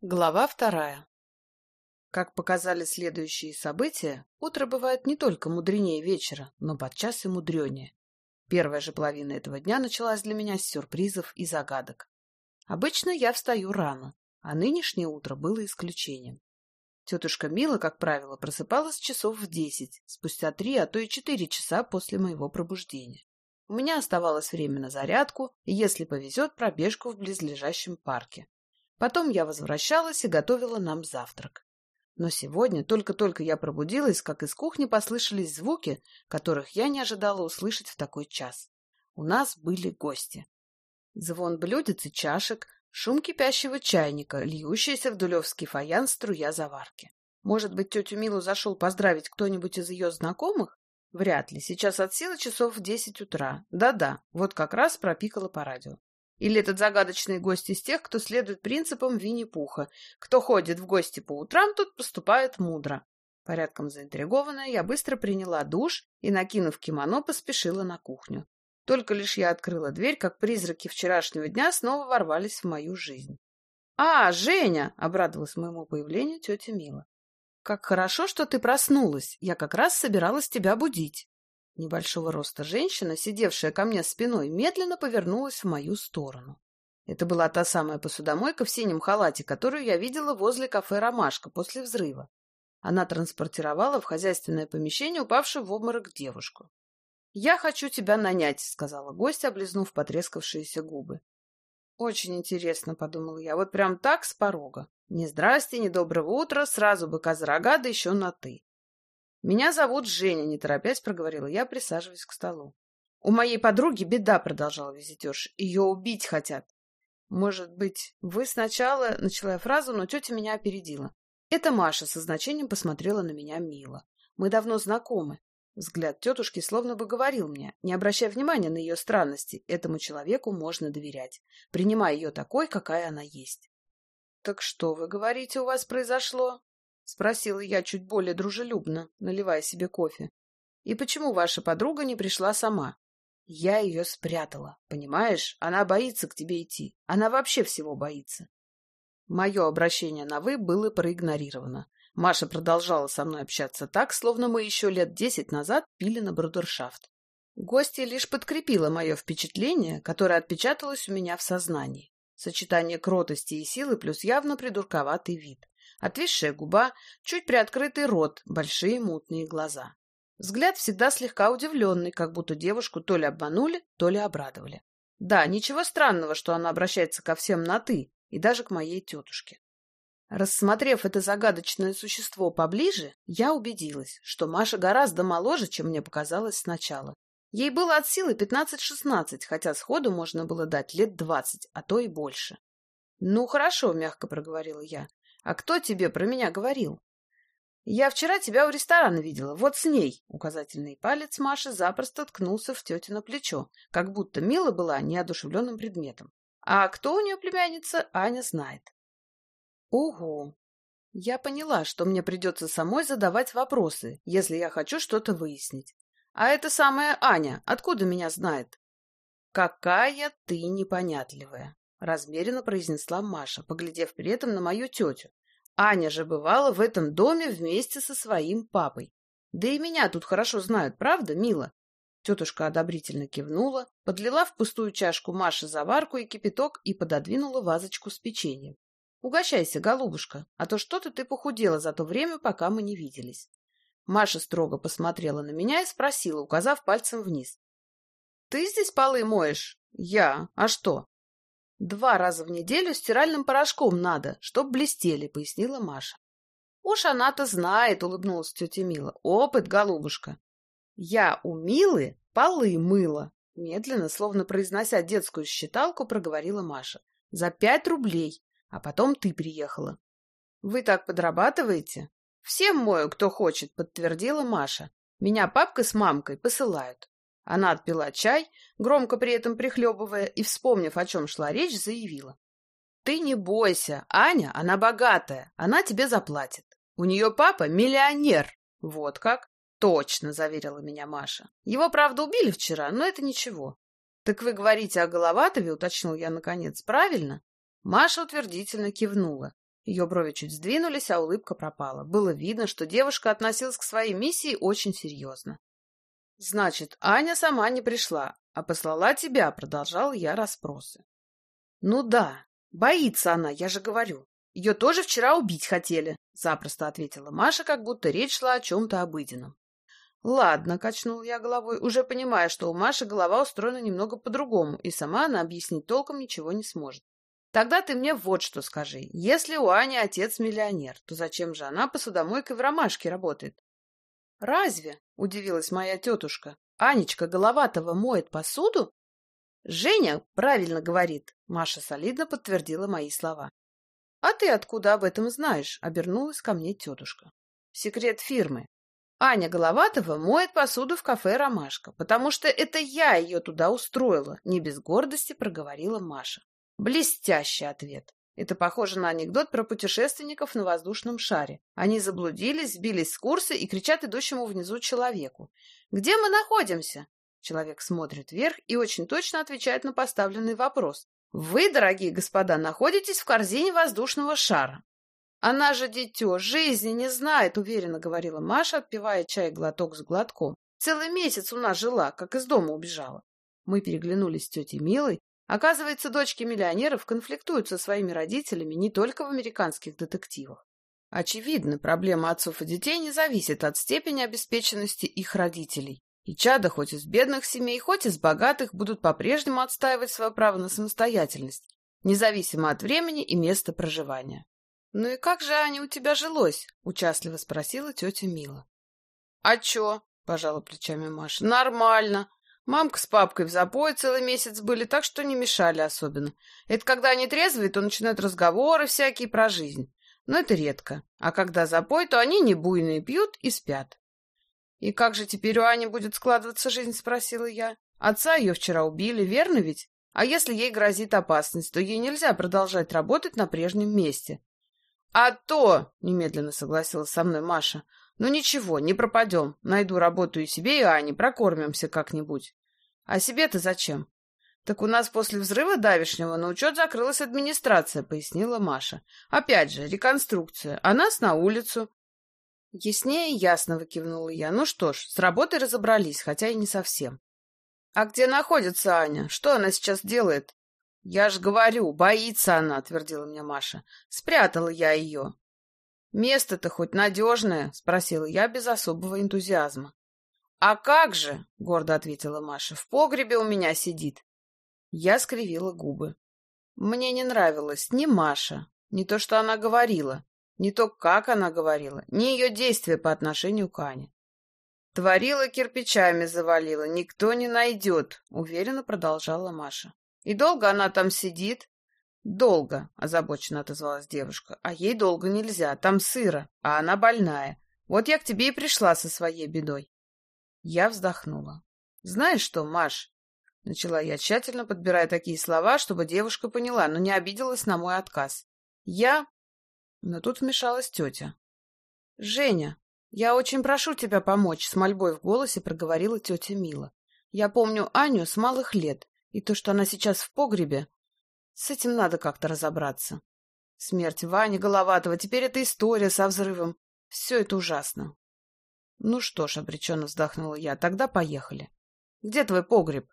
Глава вторая. Как показали следующие события, утро бывает не только мудренее вечера, но подчас и мудренее. Первая же половина этого дня началась для меня с сюрпризов и загадок. Обычно я встаю рано, а нынешнее утро было исключением. Тетушка Мила, как правило, просыпалась часов в десять, спустя три, а то и четыре часа после моего пробуждения. У меня оставалось время на зарядку и, если повезет, пробежку в близлежащем парке. Потом я возвращалась и готовила нам завтрак. Но сегодня, только-только я пробудилась, как из кухни послышались звуки, которых я не ожидала услышать в такой час. У нас были гости. Звон блюдец и чашек, шум кипящего чайника, льющийся в дулевский фаян струя заварки. Может быть, тетю Милу зашел поздравить кто-нибудь из ее знакомых? Вряд ли. Сейчас от силы часов в десять утра. Да-да, вот как раз пропикало по радио. Или этот загадочный гость из тех, кто следует принципам Винни-Пуха. Кто ходит в гости по утрам, тот поступает мудро. Порядком заинтригованная, я быстро приняла душ и, накинув кимоно, поспешила на кухню. Только лишь я открыла дверь, как призраки вчерашнего дня снова ворвались в мою жизнь. «А, Женя!» — обрадовалась моему появлению тетя Мила. «Как хорошо, что ты проснулась. Я как раз собиралась тебя будить». Небольшого роста женщина, сидевшая ко мне спиной, медленно повернулась в мою сторону. Это была та самая посудомойка в синем халате, которую я видела возле кафе «Ромашка» после взрыва. Она транспортировала в хозяйственное помещение упавшую в обморок девушку. «Я хочу тебя нанять», — сказала гость, облизнув потрескавшиеся губы. «Очень интересно», — подумала я, — «вот прям так с порога. Ни здрасте, ни доброго утра, сразу бы козырога, да еще на «ты». «Меня зовут Женя», — не торопясь проговорила я, присаживаясь к столу. «У моей подруги беда», — продолжал визитерш. «Ее убить хотят». «Может быть, вы сначала...» — начала я фразу, но тетя меня опередила. Это Маша со значением посмотрела на меня мило. «Мы давно знакомы». Взгляд тетушки словно бы говорил мне, не обращая внимания на ее странности, этому человеку можно доверять, принимая ее такой, какая она есть. «Так что, вы говорите, у вас произошло?» — спросила я чуть более дружелюбно, наливая себе кофе. «И почему ваша подруга не пришла сама?» «Я ее спрятала, понимаешь? Она боится к тебе идти. Она вообще всего боится». Мое обращение на «вы» было проигнорировано. Маша продолжала со мной общаться так, словно мы еще лет десять назад пили на брудершафт. Гостья лишь подкрепила мое впечатление, которое отпечаталось у меня в сознании. Сочетание кротости и силы плюс явно придурковатый вид. Отвисшая губа, чуть приоткрытый рот, большие мутные глаза. Взгляд всегда слегка удивленный, как будто девушку то ли обманули, то ли обрадовали. Да, ничего странного, что она обращается ко всем на «ты», и даже к моей тетушке. Рассмотрев это загадочное существо поближе, я убедилась, что Маша гораздо моложе, чем мне показалось сначала. Ей было от силы 15-16, хотя сходу можно было дать лет 20, а то и больше. «Ну, хорошо», — мягко проговорила я. А кто тебе про меня говорил? Я вчера тебя у ресторана видела, вот с ней. Указательный палец Маши запросто ткнулся в тетино плечо, как будто Мила была неодушевленным предметом. А кто у нее племянница, Аня знает. Ого! Я поняла, что мне придется самой задавать вопросы, если я хочу что-то выяснить. А эта самая Аня откуда меня знает? Какая ты непонятливая! — размеренно произнесла Маша, поглядев при этом на мою тетю. Аня же бывала в этом доме вместе со своим папой. Да и меня тут хорошо знают, правда, мила? Тетушка одобрительно кивнула, подлила в пустую чашку Маши заварку и кипяток и пододвинула вазочку с печеньем. «Угощайся, голубушка, а то что-то ты похудела за то время, пока мы не виделись». Маша строго посмотрела на меня и спросила, указав пальцем вниз. «Ты здесь полы моешь?» «Я. А что?» Два раза в неделю стиральным порошком надо, чтоб блестели, — пояснила Маша. Уж она-то знает, — улыбнулась тетя Мила. Опыт, голубушка. Я у Милы полы мыла. Медленно, словно произнося детскую считалку, проговорила Маша. За пять рублей. А потом ты приехала. Вы так подрабатываете? Всем мою, кто хочет, подтвердила Маша. Меня папка с мамкой посылают. Она отпила чай, громко при этом прихлебывая, и, вспомнив, о чем шла речь, заявила. «Ты не бойся, Аня, она богатая, она тебе заплатит. У нее папа миллионер». «Вот как?» «Точно», — заверила меня Маша. «Его, правда, убили вчера, но это ничего». «Так вы говорите о Головатове?» — уточнил я наконец. «Правильно?» Маша утвердительно кивнула. Ее брови чуть сдвинулись, а улыбка пропала. Было видно, что девушка относилась к своей миссии очень серьезно. «Значит, Аня сама не пришла, а послала тебя», — продолжал я расспросы. «Ну да, боится она, я же говорю. Ее тоже вчера убить хотели», — запросто ответила Маша, как будто речь шла о чем-то обыденном. «Ладно», — качнул я головой, уже понимая, что у Маши голова устроена немного по-другому, и сама она объяснить толком ничего не сможет. «Тогда ты мне вот что скажи. Если у Ани отец миллионер, то зачем же она посудомойкой в ромашке работает?» «Разве?» — удивилась моя тетушка. «Анечка Головатова моет посуду?» «Женя правильно говорит», — Маша солидно подтвердила мои слова. «А ты откуда об этом знаешь?» — обернулась ко мне тетушка. «Секрет фирмы. Аня Головатова моет посуду в кафе «Ромашка», потому что это я ее туда устроила, не без гордости проговорила Маша. Блестящий ответ. Это похоже на анекдот про путешественников на воздушном шаре. Они заблудились, сбились с курса и кричат идущему внизу человеку. «Где мы находимся?» Человек смотрит вверх и очень точно отвечает на поставленный вопрос. «Вы, дорогие господа, находитесь в корзине воздушного шара. Она же дитё, жизни не знает, уверенно говорила Маша, отпивая чай глоток с глотком. Целый месяц у нас жила, как из дома убежала. Мы переглянулись с тетей Милой. Оказывается, дочки миллионеров конфликтуют со своими родителями не только в американских детективах. Очевидно, проблема отцов и детей не зависит от степени обеспеченности их родителей. И чада хоть из бедных семей, хоть из богатых будут по-прежнему отстаивать свое право на самостоятельность, независимо от времени и места проживания. «Ну и как же, Аня, у тебя жилось?» — участливо спросила тетя Мила. «А чё?» — пожала плечами Маша. «Нормально. Мамка с папкой в запое целый месяц были, так что не мешали особенно. Это когда они трезвые, то начинают разговоры всякие про жизнь. Но это редко. А когда запой, то они не буйные, пьют и спят». «И как же теперь у Ани будет складываться жизнь?» — спросила я. «Отца ее вчера убили, верно ведь? А если ей грозит опасность, то ей нельзя продолжать работать на прежнем месте. «А то!» — немедленно согласилась со мной Маша. «Ну ничего, не пропадем. Найду работу и себе, и Ане, прокормимся как-нибудь». «А себе-то зачем?» «Так у нас после взрыва давешнего на учет закрылась администрация», — пояснила Маша. «Опять же, реконструкция, а нас на улицу». «Яснее ясно», — кивнула я. «Ну что ж, с работой разобрались, хотя и не совсем». «А где находится Аня? Что она сейчас делает?» «Я ж говорю, боится она», — твердила мне Маша. «Спрятала я ее». «Место-то хоть надежное?» — спросила я без особого энтузиазма. «А как же?» — гордо ответила Маша. «В погребе у меня сидит». Я скривила губы. Мне не нравилось ни Маша, ни то, что она говорила, ни то, как она говорила, ни ее действия по отношению к Ане. «Творила кирпичами завалила, никто не найдет», — уверенно продолжала Маша. И долго она там сидит? Долго, озабоченно отозвалась девушка. А ей долго нельзя, там сыро, а она больная. Вот я к тебе и пришла со своей бедой. Я вздохнула. Знаешь что, Маш? Начала я, тщательно подбирая такие слова, чтобы девушка поняла, но не обиделась на мой отказ. Я... Но тут вмешалась тетя. Женя, я очень прошу тебя помочь, с мольбой в голосе проговорила тетя Мила. Я помню Аню с малых лет. И то, что она сейчас в погребе, с этим надо как-то разобраться. Смерть Вани Головатого, теперь эта история со взрывом. Все это ужасно. Ну что ж, обреченно вздохнула я, тогда поехали. Где твой погреб?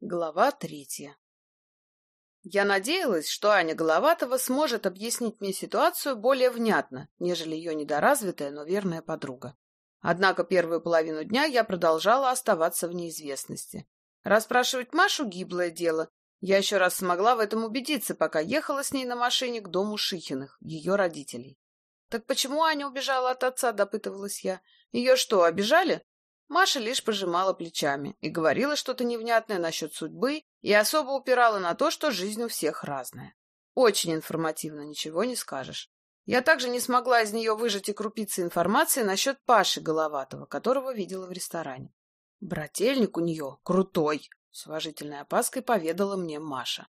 Глава третья Я надеялась, что Аня Головатова сможет объяснить мне ситуацию более внятно, нежели ее недоразвитая, но верная подруга. Однако первую половину дня я продолжала оставаться в неизвестности. Расспрашивать Машу — гиблое дело. Я еще раз смогла в этом убедиться, пока ехала с ней на машине к дому Шихиных, ее родителей. «Так почему Аня убежала от отца?» — допытывалась я. «Ее что, обижали?» Маша лишь пожимала плечами и говорила что-то невнятное насчет судьбы и особо упирала на то, что жизнь у всех разная. Очень информативно, ничего не скажешь. Я также не смогла из нее выжать и крупицы информации насчет Паши Головатого, которого видела в ресторане. Брательник у нее крутой, с уважительной опаской поведала мне Маша.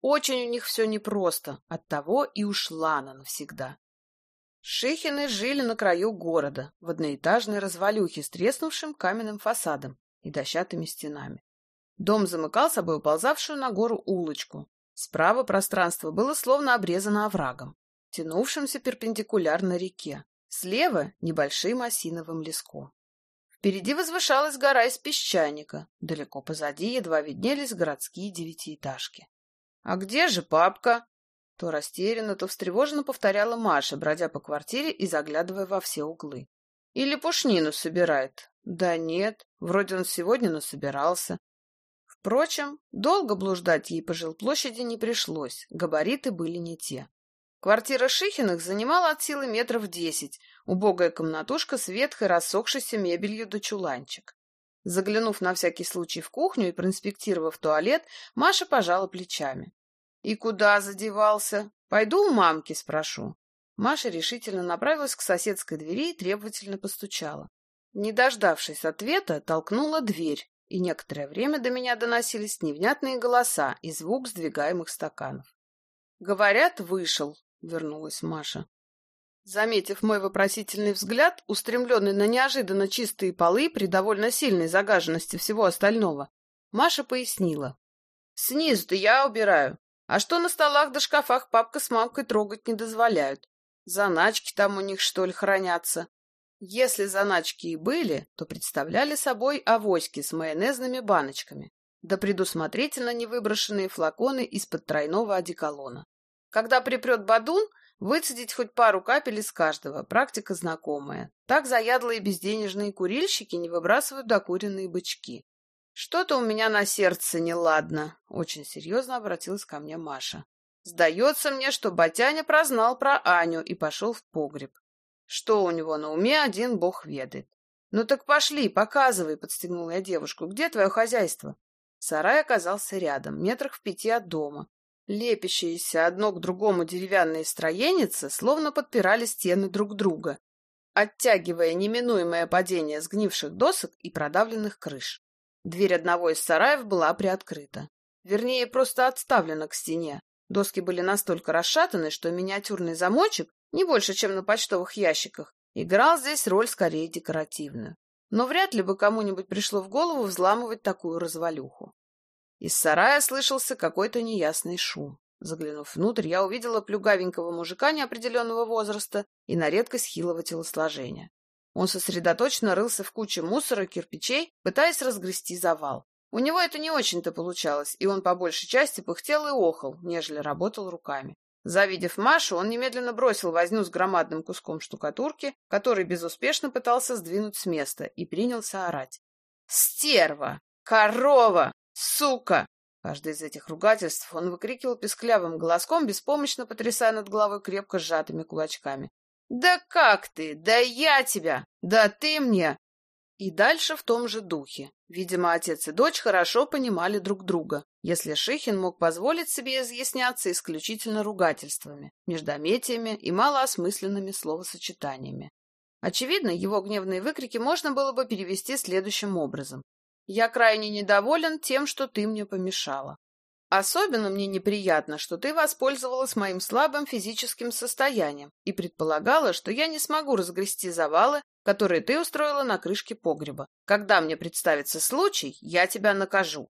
Очень у них все непросто, оттого и ушла она навсегда. Шихины жили на краю города, в одноэтажной развалюхе с треснувшим каменным фасадом и дощатыми стенами. Дом замыкал собой уползавшую на гору улочку. Справа пространство было словно обрезано оврагом, тянувшимся перпендикулярно реке. Слева — небольшим осиновым леском. Впереди возвышалась гора из песчаника. Далеко позади едва виднелись городские девятиэтажки. — А где же папка? То растерянно, то встревоженно повторяла Маша, бродя по квартире и заглядывая во все углы. — Или пушнину собирает? Да нет, вроде он сегодня насобирался. Впрочем, долго блуждать ей по жилплощади не пришлось, габариты были не те. Квартира Шихиных занимала от силы метров десять, убогая комнатушка с ветхой рассохшейся мебелью до чуланчик. Заглянув на всякий случай в кухню и проинспектировав туалет, Маша пожала плечами. — И куда задевался? Пойду у мамки спрошу. Маша решительно направилась к соседской двери и требовательно постучала. Не дождавшись ответа, толкнула дверь, и некоторое время до меня доносились невнятные голоса и звук сдвигаемых стаканов. Говорят, вышел, — вернулась Маша. Заметив мой вопросительный взгляд, устремленный на неожиданно чистые полы при довольно сильной загаженности всего остального, Маша пояснила. «Снизу-то я убираю. А что на столах да шкафах папка с мамкой трогать не дозволяют? Заначки там у них, что ли, хранятся? Если заначки и были, то представляли собой авоськи с майонезными баночками, да предусмотрительно не выброшенные флаконы из-под тройного одеколона. Когда припрет бадун, выцедить хоть пару капель из каждого, практика знакомая. Так заядлые безденежные курильщики не выбрасывают докуренные бычки. Что-то у меня на сердце неладно, очень серьезно обратилась ко мне Маша. Сдается мне, что Батяня прознал про Аню и пошел в погреб. Что у него на уме, один бог ведает. «Ну так пошли, показывай», — подстегнула я девушку. «Где твое хозяйство?» Сарай оказался рядом, метрах в пяти от дома. Лепящиеся одно к другому деревянные строеницы словно подпирали стены друг друга, оттягивая неминуемое падение сгнивших досок и продавленных крыш. Дверь одного из сараев была приоткрыта. Вернее, просто отставлена к стене. Доски были настолько расшатаны, что миниатюрный замочек, не больше, чем на почтовых ящиках, играл здесь роль скорее декоративную. Но вряд ли бы кому-нибудь пришло в голову взламывать такую развалюху. Из сарая слышался какой-то неясный шум. Заглянув внутрь, я увидела плюгавенького мужика неопределенного возраста и на редкость хилого телосложения. Он сосредоточенно рылся в куче мусора, кирпичей, пытаясь разгрести завал. У него это не очень-то получалось, и он по большей части пыхтел и охал, нежели работал руками. Завидев Машу, он немедленно бросил возню с громадным куском штукатурки, который безуспешно пытался сдвинуть с места, и принялся орать. «Стерва! Корова! Сука!» Каждое из этих ругательств он выкрикивал песклявым голоском, беспомощно потрясая над головой крепко сжатыми кулачками. «Да как ты? Да я тебя! Да ты мне!» И дальше в том же духе. Видимо, отец и дочь хорошо понимали друг друга, если Шихин мог позволить себе изъясняться исключительно ругательствами, междометиями и малоосмысленными словосочетаниями. Очевидно, его гневные выкрики можно было бы перевести следующим образом. Я крайне недоволен тем, что ты мне помешала. Особенно мне неприятно, что ты воспользовалась моим слабым физическим состоянием и предполагала, что я не смогу разгрести завалы, которые ты устроила на крышке погреба. Когда мне представится случай, я тебя накажу.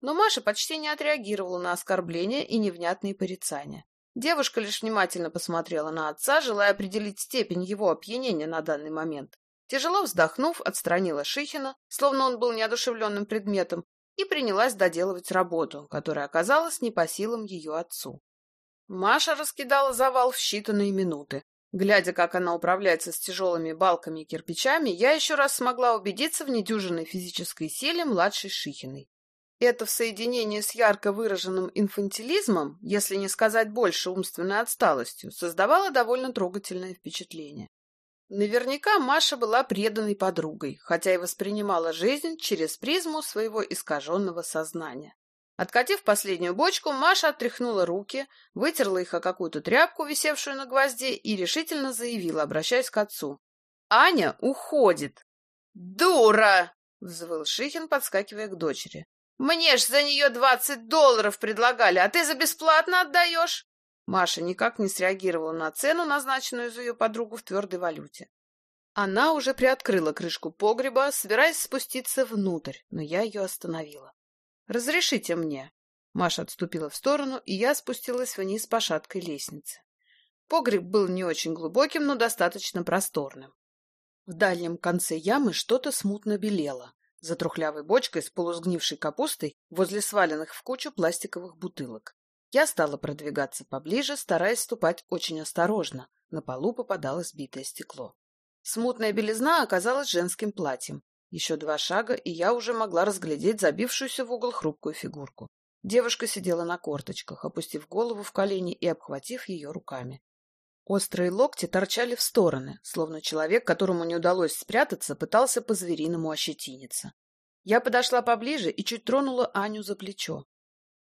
Но Маша почти не отреагировала на оскорбления и невнятные порицания. Девушка лишь внимательно посмотрела на отца, желая определить степень его опьянения на данный момент. Тяжело вздохнув, отстранила Шихина, словно он был неодушевленным предметом, и принялась доделывать работу, которая оказалась не по силам ее отцу. Маша раскидала завал в считанные минуты. Глядя, как она управляется с тяжелыми балками и кирпичами, я еще раз смогла убедиться в недюжинной физической силе младшей Шихиной. Это в соединении с ярко выраженным инфантилизмом, если не сказать больше умственной отсталостью, создавало довольно трогательное впечатление. Наверняка Маша была преданной подругой, хотя и воспринимала жизнь через призму своего искаженного сознания. Откатив последнюю бочку, Маша отряхнула руки, вытерла их о какую-то тряпку, висевшую на гвозде, и решительно заявила, обращаясь к отцу. «Аня уходит!» «Дура!» — взвыл Шихин, подскакивая к дочери. «Мне ж за нее двадцать долларов предлагали, а ты за бесплатно отдаешь!» Маша никак не среагировала на цену, назначенную за ее подругу в твердой валюте. Она уже приоткрыла крышку погреба, собираясь спуститься внутрь, но я ее остановила. Разрешите мне. Маша отступила в сторону, и я спустилась вниз по шаткой лестнице. Погреб был не очень глубоким, но достаточно просторным. В дальнем конце ямы что-то смутно белело. За трухлявой бочкой с полусгнившей капустой возле сваленных в кучу пластиковых бутылок. Я стала продвигаться поближе, стараясь ступать очень осторожно. На полу попадалось битое стекло. Смутная белизна оказалась женским платьем. Еще два шага, и я уже могла разглядеть забившуюся в угол хрупкую фигурку. Девушка сидела на корточках, опустив голову в колени и обхватив ее руками. Острые локти торчали в стороны, словно человек, которому не удалось спрятаться, пытался по-звериному ощетиниться. Я подошла поближе и чуть тронула Аню за плечо.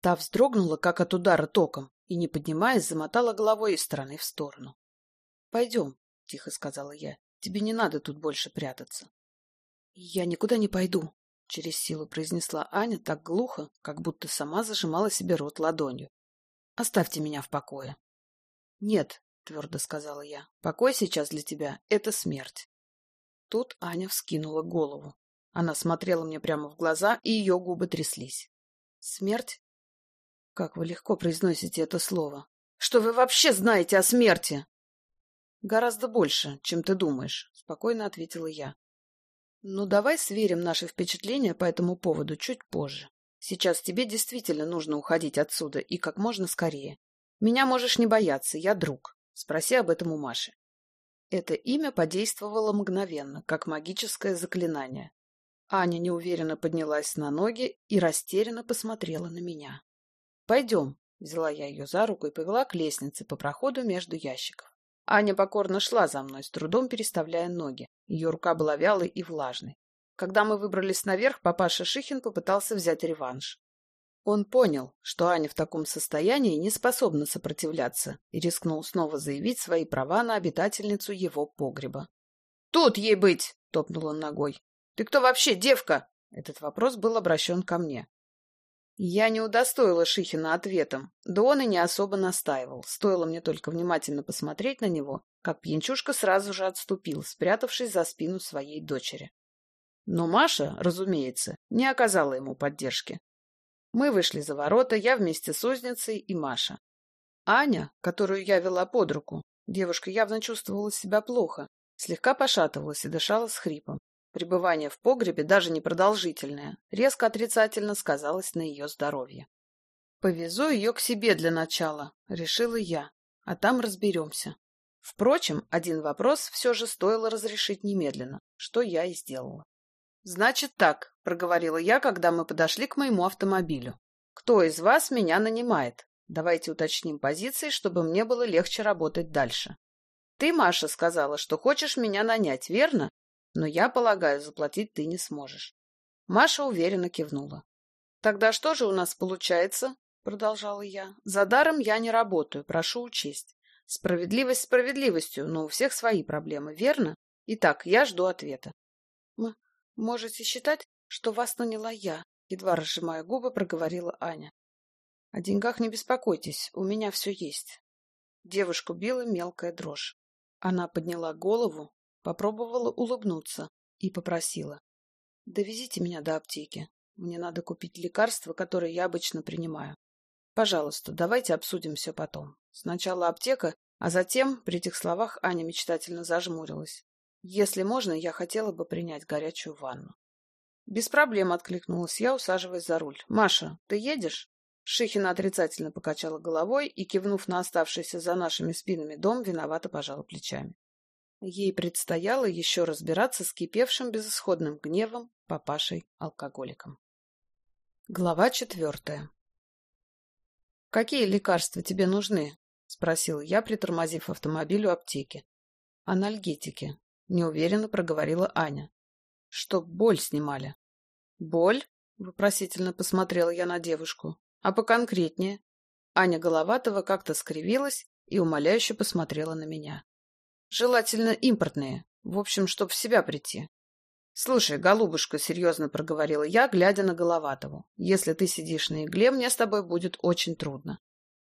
Та вздрогнула, как от удара током, и, не поднимаясь, замотала головой из стороны в сторону. — Пойдем, — тихо сказала я. — Тебе не надо тут больше прятаться. — Я никуда не пойду, — через силу произнесла Аня так глухо, как будто сама зажимала себе рот ладонью. — Оставьте меня в покое. — Нет, — твердо сказала я, — покой сейчас для тебя — это смерть. Тут Аня вскинула голову. Она смотрела мне прямо в глаза, и ее губы тряслись. — Смерть как вы легко произносите это слово. Что вы вообще знаете о смерти? Гораздо больше, чем ты думаешь, спокойно ответила я. Ну, давай сверим наши впечатления по этому поводу чуть позже. Сейчас тебе действительно нужно уходить отсюда и как можно скорее. Меня можешь не бояться, я друг. Спроси об этом у Маши. Это имя подействовало мгновенно, как магическое заклинание. Аня неуверенно поднялась на ноги и растерянно посмотрела на меня. «Пойдем», — взяла я ее за руку и повела к лестнице по проходу между ящиков. Аня покорно шла за мной, с трудом переставляя ноги. Ее рука была вялой и влажной. Когда мы выбрались наверх, папаша Шихин попытался взять реванш. Он понял, что Аня в таком состоянии не способна сопротивляться, и рискнул снова заявить свои права на обитательницу его погреба. «Тут ей быть!» — топнул он ногой. «Ты кто вообще, девка?» Этот вопрос был обращен ко мне. Я не удостоила Шихина ответом, да он и не особо настаивал. Стоило мне только внимательно посмотреть на него, как пьянчушка сразу же отступил, спрятавшись за спину своей дочери. Но Маша, разумеется, не оказала ему поддержки. Мы вышли за ворота, я вместе с узницей и Маша. Аня, которую я вела под руку, девушка явно чувствовала себя плохо, слегка пошатывалась и дышала с хрипом. Пребывание в погребе, даже непродолжительное, резко отрицательно сказалось на ее здоровье. «Повезу ее к себе для начала», — решила я, — «а там разберемся». Впрочем, один вопрос все же стоило разрешить немедленно, что я и сделала. «Значит так», — проговорила я, когда мы подошли к моему автомобилю. «Кто из вас меня нанимает? Давайте уточним позиции, чтобы мне было легче работать дальше». «Ты, Маша, сказала, что хочешь меня нанять, верно?» Но я полагаю, заплатить ты не сможешь. Маша уверенно кивнула. Тогда что же у нас получается? Продолжала я. За даром я не работаю, прошу учесть. Справедливость справедливостью, но у всех свои проблемы, верно? Итак, я жду ответа. Вы можете считать, что вас наняла я, едва разжимая губы, проговорила Аня. О деньгах не беспокойтесь, у меня все есть. Девушку била мелкая дрожь. Она подняла голову, Попробовала улыбнуться и попросила. «Довезите меня до аптеки. Мне надо купить лекарства, которые я обычно принимаю. Пожалуйста, давайте обсудим все потом. Сначала аптека, а затем, при этих словах, Аня мечтательно зажмурилась. Если можно, я хотела бы принять горячую ванну. Без проблем откликнулась я, усаживаясь за руль. «Маша, ты едешь?» Шихина отрицательно покачала головой и, кивнув на оставшийся за нашими спинами дом, виновато пожала плечами. Ей предстояло еще разбираться с кипевшим безысходным гневом папашей-алкоголиком. Глава четвертая «Какие лекарства тебе нужны?» — спросил я, притормозив автомобиль у аптеки. «Анальгетики», — неуверенно проговорила Аня. «Чтоб боль снимали». «Боль?» — вопросительно посмотрела я на девушку. «А поконкретнее?» Аня Головатова как-то скривилась и умоляюще посмотрела на меня. Желательно импортные. В общем, чтоб в себя прийти. Слушай, голубушка, серьезно проговорила я, глядя на Головатову. Если ты сидишь на игле, мне с тобой будет очень трудно.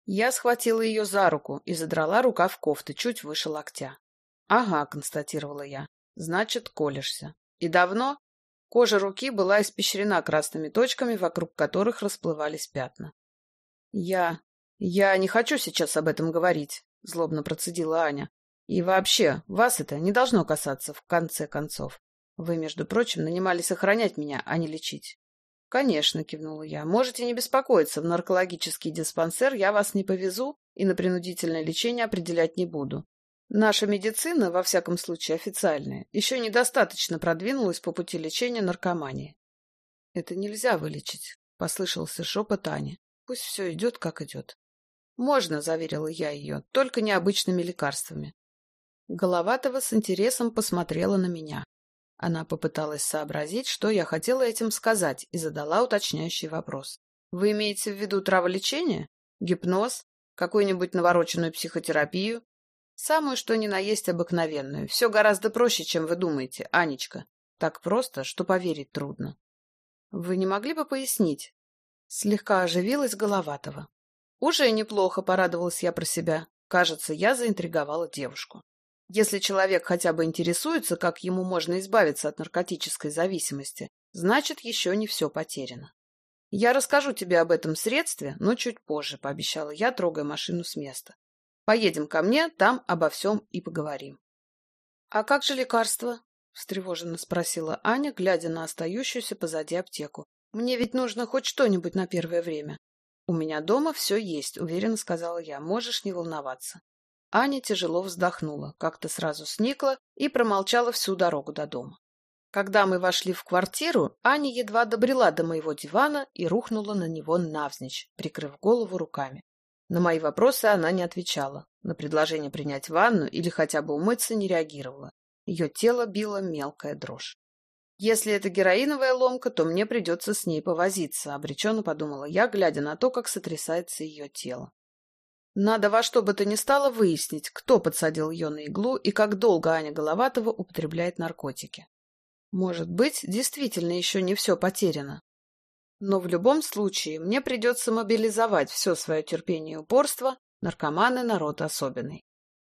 Я схватила ее за руку и задрала рукав кофты чуть выше локтя. Ага, констатировала я. Значит, колешься. И давно? Кожа руки была испещрена красными точками, вокруг которых расплывались пятна. «Я... я не хочу сейчас об этом говорить», — злобно процедила Аня. «И вообще, вас это не должно касаться, в конце концов. Вы, между прочим, нанимались охранять меня, а не лечить». «Конечно», — кивнула я. «Можете не беспокоиться, в наркологический диспансер я вас не повезу и на принудительное лечение определять не буду. Наша медицина, во всяком случае официальная, еще недостаточно продвинулась по пути лечения наркомании. — Это нельзя вылечить, — послышался шепот Ани. — Пусть все идет, как идет. — Можно, — заверила я ее, — только необычными лекарствами. Головатова с интересом посмотрела на меня. Она попыталась сообразить, что я хотела этим сказать, и задала уточняющий вопрос. «Вы имеете в виду траволечение? Гипноз? Какую-нибудь навороченную психотерапию? Самую, что ни на есть обыкновенную. Все гораздо проще, чем вы думаете, Анечка. Так просто, что поверить трудно. Вы не могли бы пояснить? Слегка оживилась Головатова. Уже неплохо, порадовалась я про себя. Кажется, я заинтриговала девушку. Если человек хотя бы интересуется, как ему можно избавиться от наркотической зависимости, значит, еще не все потеряно. Я расскажу тебе об этом средстве, но чуть позже, пообещала я, трогая машину с места. Поедем ко мне, там обо всем и поговорим. — А как же лекарства? — встревоженно спросила Аня, глядя на остающуюся позади аптеку. — Мне ведь нужно хоть что-нибудь на первое время. — У меня дома все есть, — уверенно сказала я. Можешь не волноваться. Аня тяжело вздохнула, как-то сразу сникла и промолчала всю дорогу до дома. Когда мы вошли в квартиру, Аня едва добрела до моего дивана и рухнула на него навзничь, прикрыв голову руками. На мои вопросы она не отвечала. На предложение принять ванну или хотя бы умыться не реагировала. Ее тело било мелкая дрожь. Если это героиновая ломка, то мне придется с ней повозиться, обреченно подумала я, глядя на то, как сотрясается ее тело. Надо во что бы то ни стало выяснить, кто подсадил ее на иглу и как долго Аня Головатова употребляет наркотики. Может быть, действительно еще не все потеряно. Но в любом случае мне придется мобилизовать все свое терпение и упорство, наркоманы народ особенный.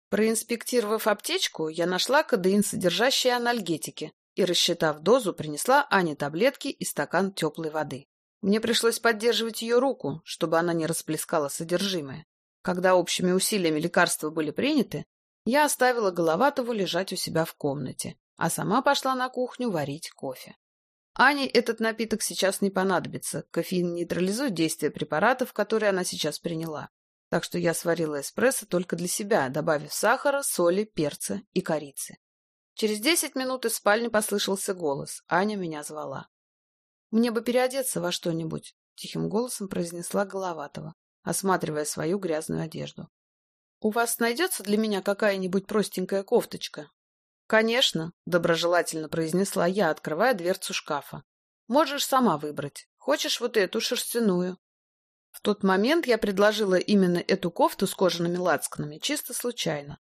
Проинспектировав аптечку, я нашла кадеин, содержащий анальгетики, и, рассчитав дозу, принесла Ане таблетки и стакан теплой воды. Мне пришлось поддерживать ее руку, чтобы она не расплескала содержимое. Когда общими усилиями лекарства были приняты, я оставила Головатову лежать у себя в комнате, а сама пошла на кухню варить кофе. Ане этот напиток сейчас не понадобится. Кофеин нейтрализует действие препаратов, которые она сейчас приняла. Так что я сварила эспрессо только для себя, добавив сахара, соли, перца и корицы. Через десять минут из спальни послышался голос. Аня меня звала. «Мне бы переодеться во что-нибудь», — тихим голосом произнесла Головатова, осматривая свою грязную одежду. «У вас найдется для меня какая-нибудь простенькая кофточка?» «Конечно», — доброжелательно произнесла я, открывая дверцу шкафа. «Можешь сама выбрать. Хочешь вот эту шерстяную?» В тот момент я предложила именно эту кофту с кожаными лацканами чисто случайно.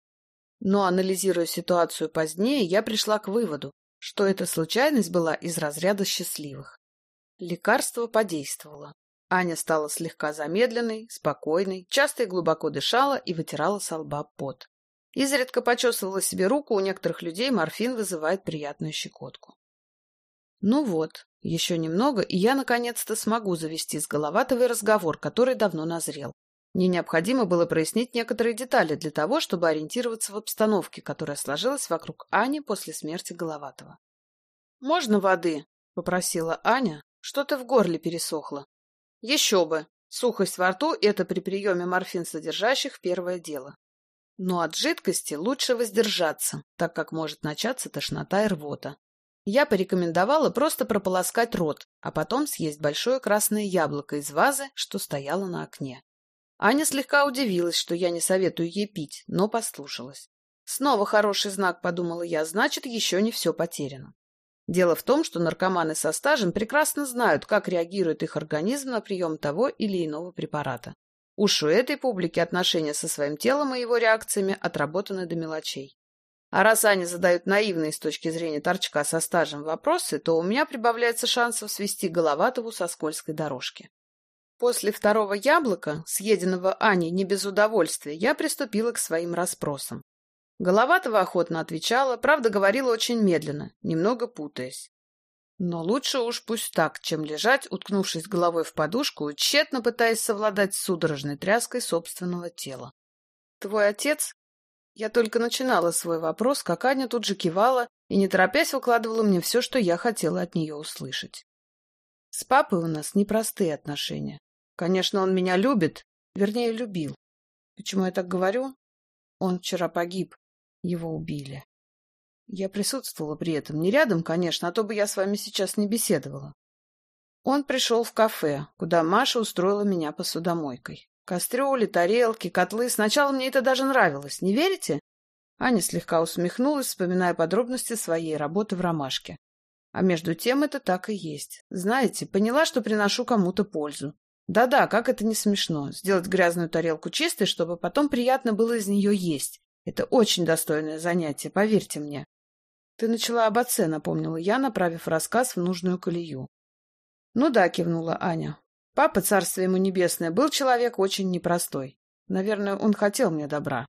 Но, анализируя ситуацию позднее, я пришла к выводу, что эта случайность была из разряда счастливых. Лекарство подействовало. Аня стала слегка замедленной, спокойной, часто и глубоко дышала и вытирала со лба пот. Изредка почесывала себе руку, у некоторых людей морфин вызывает приятную щекотку. Ну вот, еще немного, и я наконец-то смогу завести с Головатовой разговор, который давно назрел. Мне необходимо было прояснить некоторые детали для того, чтобы ориентироваться в обстановке, которая сложилась вокруг Ани после смерти Головатова. «Можно воды?» — попросила Аня. Что-то в горле пересохло. «Еще бы! Сухость во рту — это при приеме морфин содержащих первое дело. Но от жидкости лучше воздержаться, так как может начаться тошнота и рвота. Я порекомендовала просто прополоскать рот, а потом съесть большое красное яблоко из вазы, что стояло на окне. Аня слегка удивилась, что я не советую ей пить, но послушалась. Снова хороший знак, подумала я, значит, еще не все потеряно. Дело в том, что наркоманы со стажем прекрасно знают, как реагирует их организм на прием того или иного препарата. Уж у этой публики отношения со своим телом и его реакциями отработаны до мелочей. А раз они задают наивные с точки зрения торчка со стажем вопросы, то у меня прибавляется шансов свести Головатову со скользкой дорожки. После второго яблока, съеденного Аней не без удовольствия, я приступила к своим расспросам. Головатова охотно отвечала, правда, говорила очень медленно, немного путаясь. Но лучше уж пусть так, чем лежать, уткнувшись головой в подушку, тщетно пытаясь совладать с судорожной тряской собственного тела. «Твой отец?» Я только начинала свой вопрос, как Аня тут же кивала и, не торопясь, выкладывала мне все, что я хотела от нее услышать. С папой у нас непростые отношения. Конечно, он меня любит, вернее, любил. Почему я так говорю? Он вчера погиб. Его убили. Я присутствовала при этом. Не рядом, конечно, а то бы я с вами сейчас не беседовала. Он пришел в кафе, куда Маша устроила меня посудомойкой. Кастрюли, тарелки, котлы. Сначала мне это даже нравилось. Не верите? Аня слегка усмехнулась, вспоминая подробности своей работы в «Ромашке». А между тем это так и есть. Знаете, поняла, что приношу кому-то пользу. Да-да, как это не смешно. Сделать грязную тарелку чистой, чтобы потом приятно было из нее есть. Это очень достойное занятие, поверьте мне. Ты начала об отце, напомнила я, направив рассказ в нужную колею. Ну да, кивнула Аня. Папа, царствие ему небесное, был человек очень непростой. Наверное, он хотел мне добра.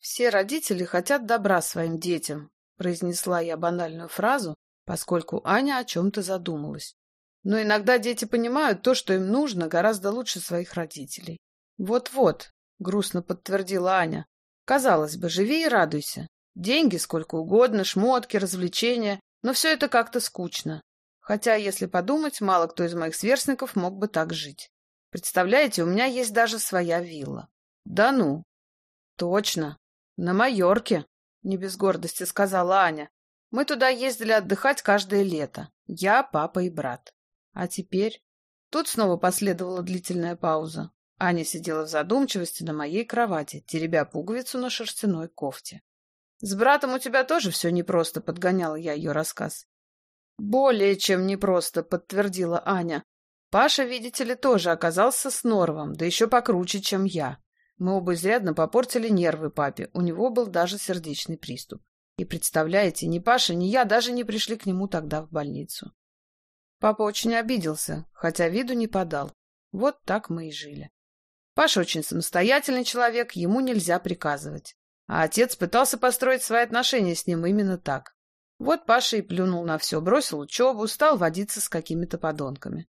Все родители хотят добра своим детям, произнесла я банальную фразу, поскольку Аня о чем-то задумалась. Но иногда дети понимают то, что им нужно, гораздо лучше своих родителей. Вот-вот, грустно подтвердила Аня. Казалось бы, живи и радуйся. Деньги сколько угодно, шмотки, развлечения, но все это как-то скучно. Хотя, если подумать, мало кто из моих сверстников мог бы так жить. Представляете, у меня есть даже своя вилла. Да ну. Точно. На Майорке, не без гордости сказала Аня. Мы туда ездили отдыхать каждое лето. Я, папа и брат. А теперь... Тут снова последовала длительная пауза. Аня сидела в задумчивости на моей кровати, теребя пуговицу на шерстяной кофте. «С братом у тебя тоже все непросто», — подгоняла я ее рассказ. «Более чем непросто», — подтвердила Аня. «Паша, видите ли, тоже оказался с Норвом, да еще покруче, чем я. Мы оба изрядно попортили нервы папе, у него был даже сердечный приступ. И представляете, ни Паша, ни я даже не пришли к нему тогда в больницу. Папа очень обиделся, хотя виду не подал. Вот так мы и жили. Паша очень самостоятельный человек, ему нельзя приказывать. А отец пытался построить свои отношения с ним именно так. Вот Паша и плюнул на все, бросил учебу, стал водиться с какими-то подонками.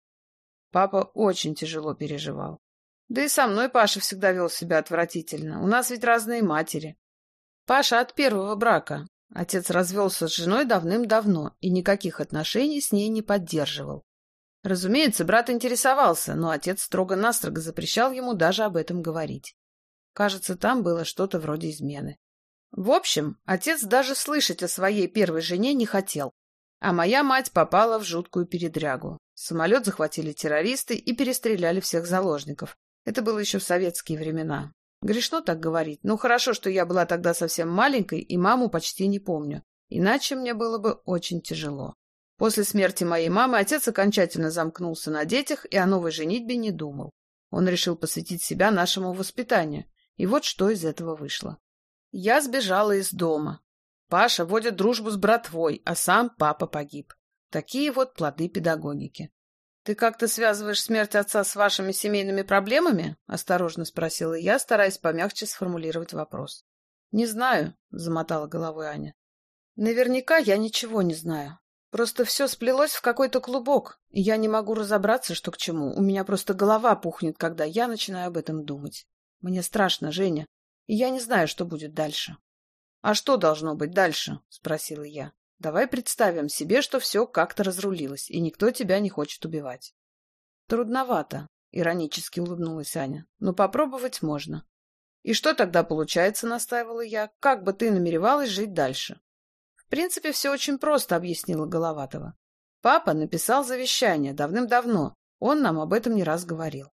Папа очень тяжело переживал. Да и со мной Паша всегда вел себя отвратительно. У нас ведь разные матери. Паша от первого брака. Отец развелся с женой давным-давно и никаких отношений с ней не поддерживал. Разумеется, брат интересовался, но отец строго-настрого запрещал ему даже об этом говорить. Кажется, там было что-то вроде измены. В общем, отец даже слышать о своей первой жене не хотел. А моя мать попала в жуткую передрягу. Самолет захватили террористы и перестреляли всех заложников. Это было еще в советские времена. Грешно так говорить, но хорошо, что я была тогда совсем маленькой и маму почти не помню. Иначе мне было бы очень тяжело. После смерти моей мамы отец окончательно замкнулся на детях и о новой женитьбе не думал. Он решил посвятить себя нашему воспитанию. И вот что из этого вышло. Я сбежала из дома. Паша водит дружбу с братвой, а сам папа погиб. Такие вот плоды педагогики. «Ты как-то связываешь смерть отца с вашими семейными проблемами?» — осторожно спросила я, стараясь помягче сформулировать вопрос. «Не знаю», — замотала головой Аня. «Наверняка я ничего не знаю. Просто все сплелось в какой-то клубок, и я не могу разобраться, что к чему. У меня просто голова пухнет, когда я начинаю об этом думать. Мне страшно, Женя, и я не знаю, что будет дальше. — А что должно быть дальше? — спросила я. — Давай представим себе, что все как-то разрулилось, и никто тебя не хочет убивать. — Трудновато, — иронически улыбнулась Аня, — но попробовать можно. — И что тогда получается, — настаивала я, — как бы ты намеревалась жить дальше? — В принципе, все очень просто, — объяснила Головатова. Папа написал завещание давным-давно, он нам об этом не раз говорил.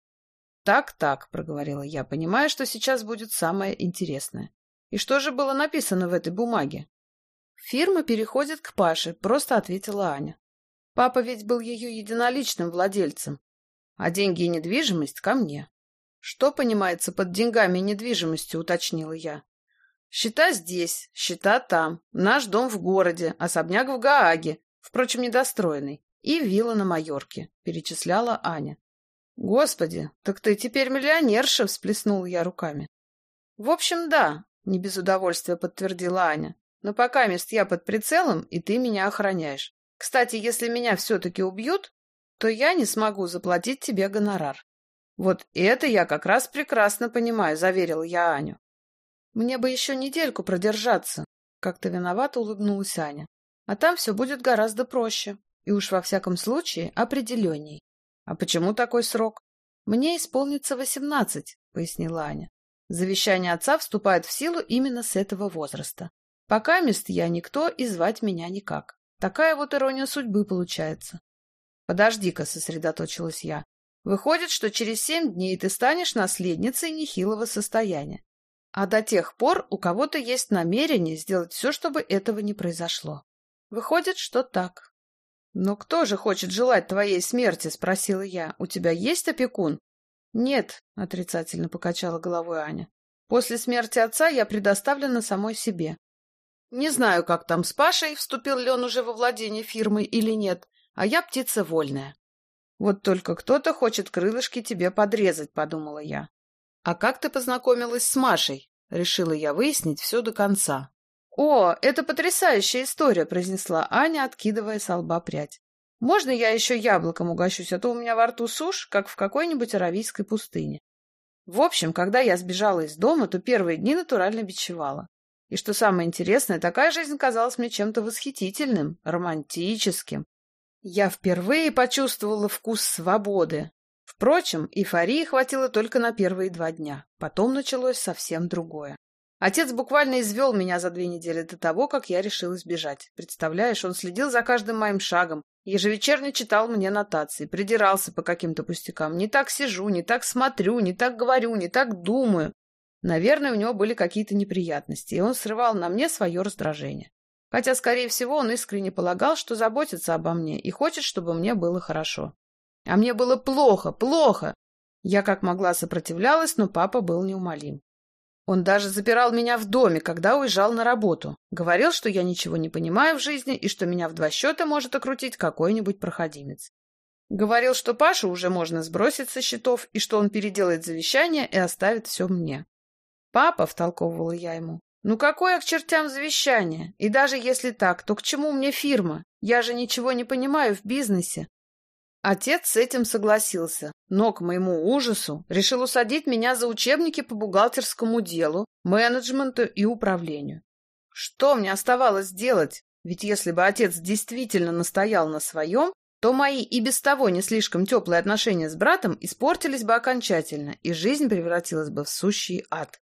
«Так-так», — проговорила я, понимая, что сейчас будет самое интересное. «И что же было написано в этой бумаге?» «Фирма переходит к Паше», — просто ответила Аня. «Папа ведь был ее единоличным владельцем, а деньги и недвижимость ко мне». «Что понимается под деньгами и недвижимостью?» — уточнила я. «Счета здесь, счета там, наш дом в городе, особняк в Гааге, впрочем, недостроенный, и вилла на Майорке», — перечисляла Аня. «Господи, так ты теперь миллионерша!» — всплеснула я руками. «В общем, да», — не без удовольствия подтвердила Аня. «Но пока мест я под прицелом, и ты меня охраняешь. Кстати, если меня все-таки убьют, то я не смогу заплатить тебе гонорар. Вот это я как раз прекрасно понимаю, заверил я Аню. Мне бы еще недельку продержаться, как-то виновато улыбнулась Аня. А там все будет гораздо проще. И уж во всяком случае определенней. А почему такой срок? Мне исполнится восемнадцать, пояснила Аня. Завещание отца вступает в силу именно с этого возраста. Пока мест я никто и звать меня никак. Такая вот ирония судьбы получается. Подожди-ка, сосредоточилась я. Выходит, что через семь дней ты станешь наследницей нехилого состояния. А до тех пор у кого-то есть намерение сделать все, чтобы этого не произошло. Выходит, что так. «Но кто же хочет желать твоей смерти?» — спросила я. «У тебя есть опекун?» «Нет», — отрицательно покачала головой Аня. «После смерти отца я предоставлена самой себе. Не знаю, как там с Пашей, вступил ли он уже во владение фирмой или нет, а я птица вольная. Вот только кто-то хочет крылышки тебе подрезать, подумала я. А как ты познакомилась с Машей? Решила я выяснить все до конца. О, это потрясающая история, произнесла Аня, откидывая с лба прядь. Можно я еще яблоком угощусь, а то у меня во рту сушь, как в какой-нибудь аравийской пустыне. В общем, когда я сбежала из дома, то первые дни натурально бичевала. И что самое интересное, такая жизнь казалась мне чем-то восхитительным, романтическим. Я впервые почувствовала вкус свободы. Впрочем, эйфории хватило только на первые два дня. Потом началось совсем другое. Отец буквально извел меня за две недели до того, как я решила сбежать. Представляешь, он следил за каждым моим шагом, ежевечерне читал мне нотации, придирался по каким-то пустякам. Не так сижу, не так смотрю, не так говорю, не так думаю. Наверное, у него были какие-то неприятности, и он срывал на мне свое раздражение. Хотя, скорее всего, он искренне полагал, что заботится обо мне и хочет, чтобы мне было хорошо. А мне было плохо, плохо! Я как могла сопротивлялась, но папа был неумолим. Он даже запирал меня в доме, когда уезжал на работу. Говорил, что я ничего не понимаю в жизни и что меня в два счета может окрутить какой-нибудь проходимец. Говорил, что Пашу уже можно сбросить со счетов и что он переделает завещание и оставит все мне. «Папа», — втолковывала я ему, — «ну какое к чертям завещание? И даже если так, то к чему мне фирма? Я же ничего не понимаю в бизнесе». Отец с этим согласился, но, к моему ужасу, решил усадить меня за учебники по бухгалтерскому делу, менеджменту и управлению. Что мне оставалось делать? Ведь если бы отец действительно настоял на своем, то мои и без того не слишком теплые отношения с братом испортились бы окончательно, и жизнь превратилась бы в сущий ад.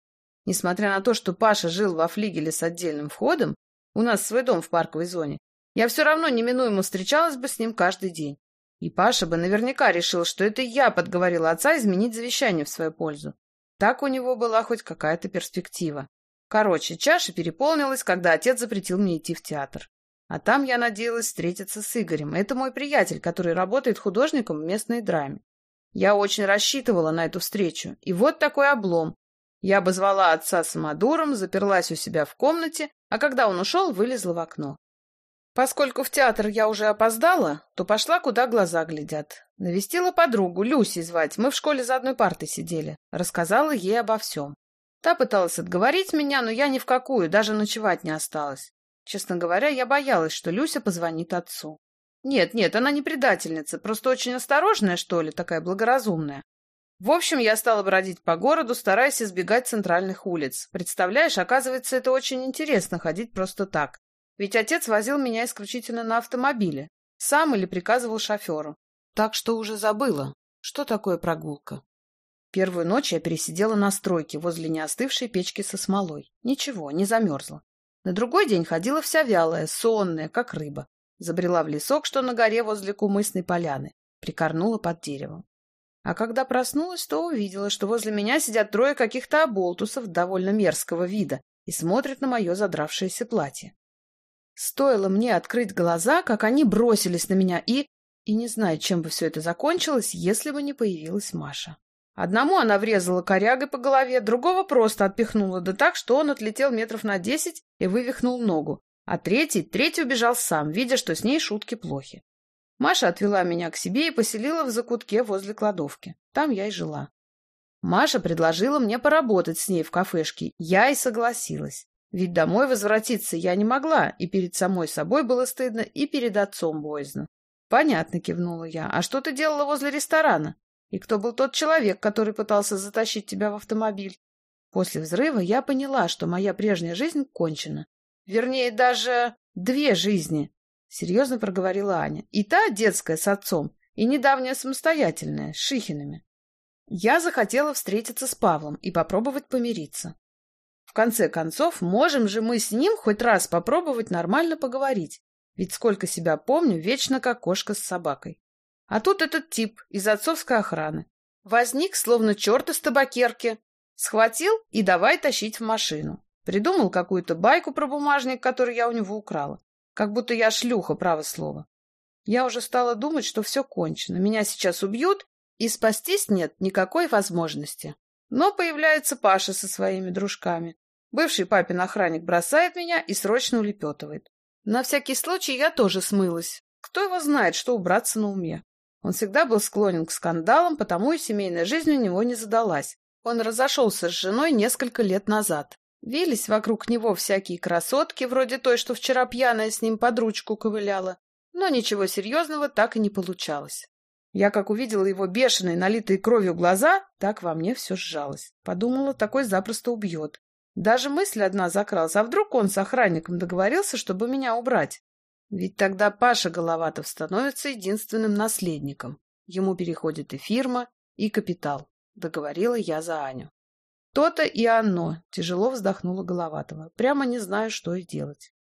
Несмотря на то, что Паша жил во флигеле с отдельным входом, у нас свой дом в парковой зоне, я все равно неминуемо встречалась бы с ним каждый день. И Паша бы наверняка решил, что это я подговорила отца изменить завещание в свою пользу. Так у него была хоть какая-то перспектива. Короче, чаша переполнилась, когда отец запретил мне идти в театр. А там я надеялась встретиться с Игорем. Это мой приятель, который работает художником в местной драме. Я очень рассчитывала на эту встречу. И вот такой облом. Я обозвала отца самодуром, заперлась у себя в комнате, а когда он ушел, вылезла в окно. Поскольку в театр я уже опоздала, то пошла, куда глаза глядят. Навестила подругу, Люси звать, мы в школе за одной партой сидели. Рассказала ей обо всем. Та пыталась отговорить меня, но я ни в какую, даже ночевать не осталась. Честно говоря, я боялась, что Люся позвонит отцу. Нет, нет, она не предательница, просто очень осторожная, что ли, такая благоразумная. В общем, я стала бродить по городу, стараясь избегать центральных улиц. Представляешь, оказывается, это очень интересно ходить просто так. Ведь отец возил меня исключительно на автомобиле. Сам или приказывал шоферу. Так что уже забыла, что такое прогулка. Первую ночь я пересидела на стройке возле неостывшей печки со смолой. Ничего, не замерзла. На другой день ходила вся вялая, сонная, как рыба. Забрела в лесок, что на горе возле кумысной поляны. Прикорнула под деревом. А когда проснулась, то увидела, что возле меня сидят трое каких-то оболтусов довольно мерзкого вида и смотрят на мое задравшееся платье. Стоило мне открыть глаза, как они бросились на меня и... И не знаю, чем бы все это закончилось, если бы не появилась Маша. Одному она врезала корягой по голове, другого просто отпихнула, да так, что он отлетел метров на десять и вывихнул ногу, а третий, третий убежал сам, видя, что с ней шутки плохи. Маша отвела меня к себе и поселила в закутке возле кладовки. Там я и жила. Маша предложила мне поработать с ней в кафешке. Я и согласилась. Ведь домой возвратиться я не могла, и перед самой собой было стыдно, и перед отцом боязно. «Понятно», — кивнула я. «А что ты делала возле ресторана? И кто был тот человек, который пытался затащить тебя в автомобиль?» После взрыва я поняла, что моя прежняя жизнь кончена. Вернее, даже две жизни, — серьезно проговорила Аня. И та детская с отцом, и недавняя самостоятельная, с Шихинами. Я захотела встретиться с Павлом и попробовать помириться. В конце концов, можем же мы с ним хоть раз попробовать нормально поговорить. Ведь сколько себя помню, вечно как кошка с собакой. А тут этот тип из отцовской охраны. Возник, словно черт из табакерки. Схватил и давай тащить в машину. Придумал какую-то байку про бумажник, который я у него украла. Как будто я шлюха, право слово. Я уже стала думать, что все кончено. Меня сейчас убьют, и спастись нет никакой возможности. Но появляется Паша со своими дружками. Бывший папин охранник бросает меня и срочно улепетывает. На всякий случай я тоже смылась. Кто его знает, что убраться на уме. Он всегда был склонен к скандалам, потому и семейная жизнь у него не задалась. Он разошелся с женой несколько лет назад. Вились вокруг него всякие красотки, вроде той, что вчера пьяная с ним под ручку ковыляла. Но ничего серьезного так и не получалось. Я как увидела его бешеные, налитые кровью глаза, так во мне все сжалось. Подумала, такой запросто убьет. Даже мысль одна закралась, а вдруг он с охранником договорился, чтобы меня убрать? Ведь тогда Паша Головатов становится единственным наследником. Ему переходит и фирма, и капитал. Договорила я за Аню. То-то и оно, тяжело вздохнула Головатова. Прямо не знаю, что и делать.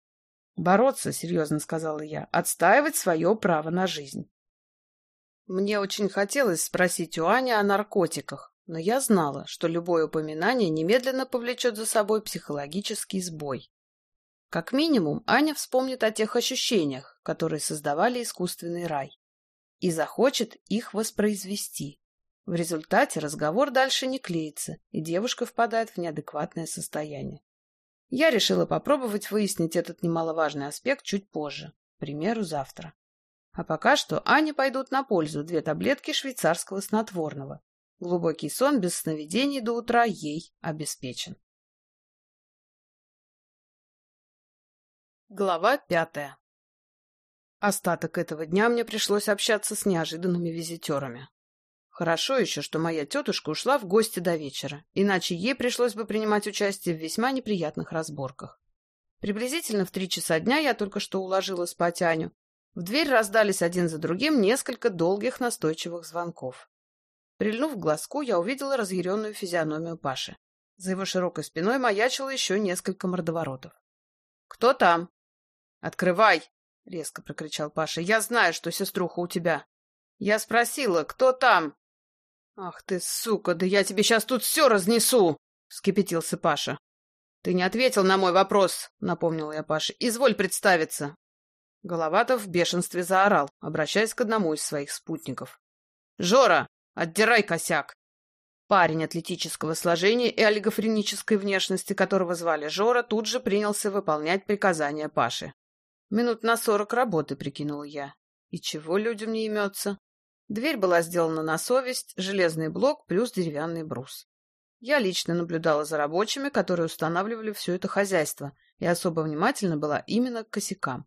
Бороться, серьезно сказала я, отстаивать свое право на жизнь. Мне очень хотелось спросить у Ани о наркотиках, но я знала, что любое упоминание немедленно повлечет за собой психологический сбой. Как минимум, Аня вспомнит о тех ощущениях, которые создавали искусственный рай, и захочет их воспроизвести. В результате разговор дальше не клеится, и девушка впадает в неадекватное состояние. Я решила попробовать выяснить этот немаловажный аспект чуть позже, к примеру, завтра. А пока что Ане пойдут на пользу две таблетки швейцарского снотворного, Глубокий сон без сновидений до утра ей обеспечен. Глава пятая Остаток этого дня мне пришлось общаться с неожиданными визитерами. Хорошо еще, что моя тетушка ушла в гости до вечера, иначе ей пришлось бы принимать участие в весьма неприятных разборках. Приблизительно в три часа дня я только что уложила спать Аню. В дверь раздались один за другим несколько долгих настойчивых звонков. Прильнув к глазку, я увидела разъяренную физиономию Паши. За его широкой спиной маячило еще несколько мордоворотов. «Кто там?» «Открывай!» — резко прокричал Паша. «Я знаю, что сеструха у тебя!» «Я спросила, кто там?» «Ах ты, сука, да я тебе сейчас тут все разнесу!» — вскипятился Паша. «Ты не ответил на мой вопрос», — напомнил я Паше. «Изволь представиться». Головатов в бешенстве заорал, обращаясь к одному из своих спутников. «Жора, Отдирай косяк!» Парень атлетического сложения и олигофренической внешности, которого звали Жора, тут же принялся выполнять приказания Паши. Минут на сорок работы, прикинул я. И чего людям не имется? Дверь была сделана на совесть, железный блок плюс деревянный брус. Я лично наблюдала за рабочими, которые устанавливали все это хозяйство, и особо внимательна была именно к косякам.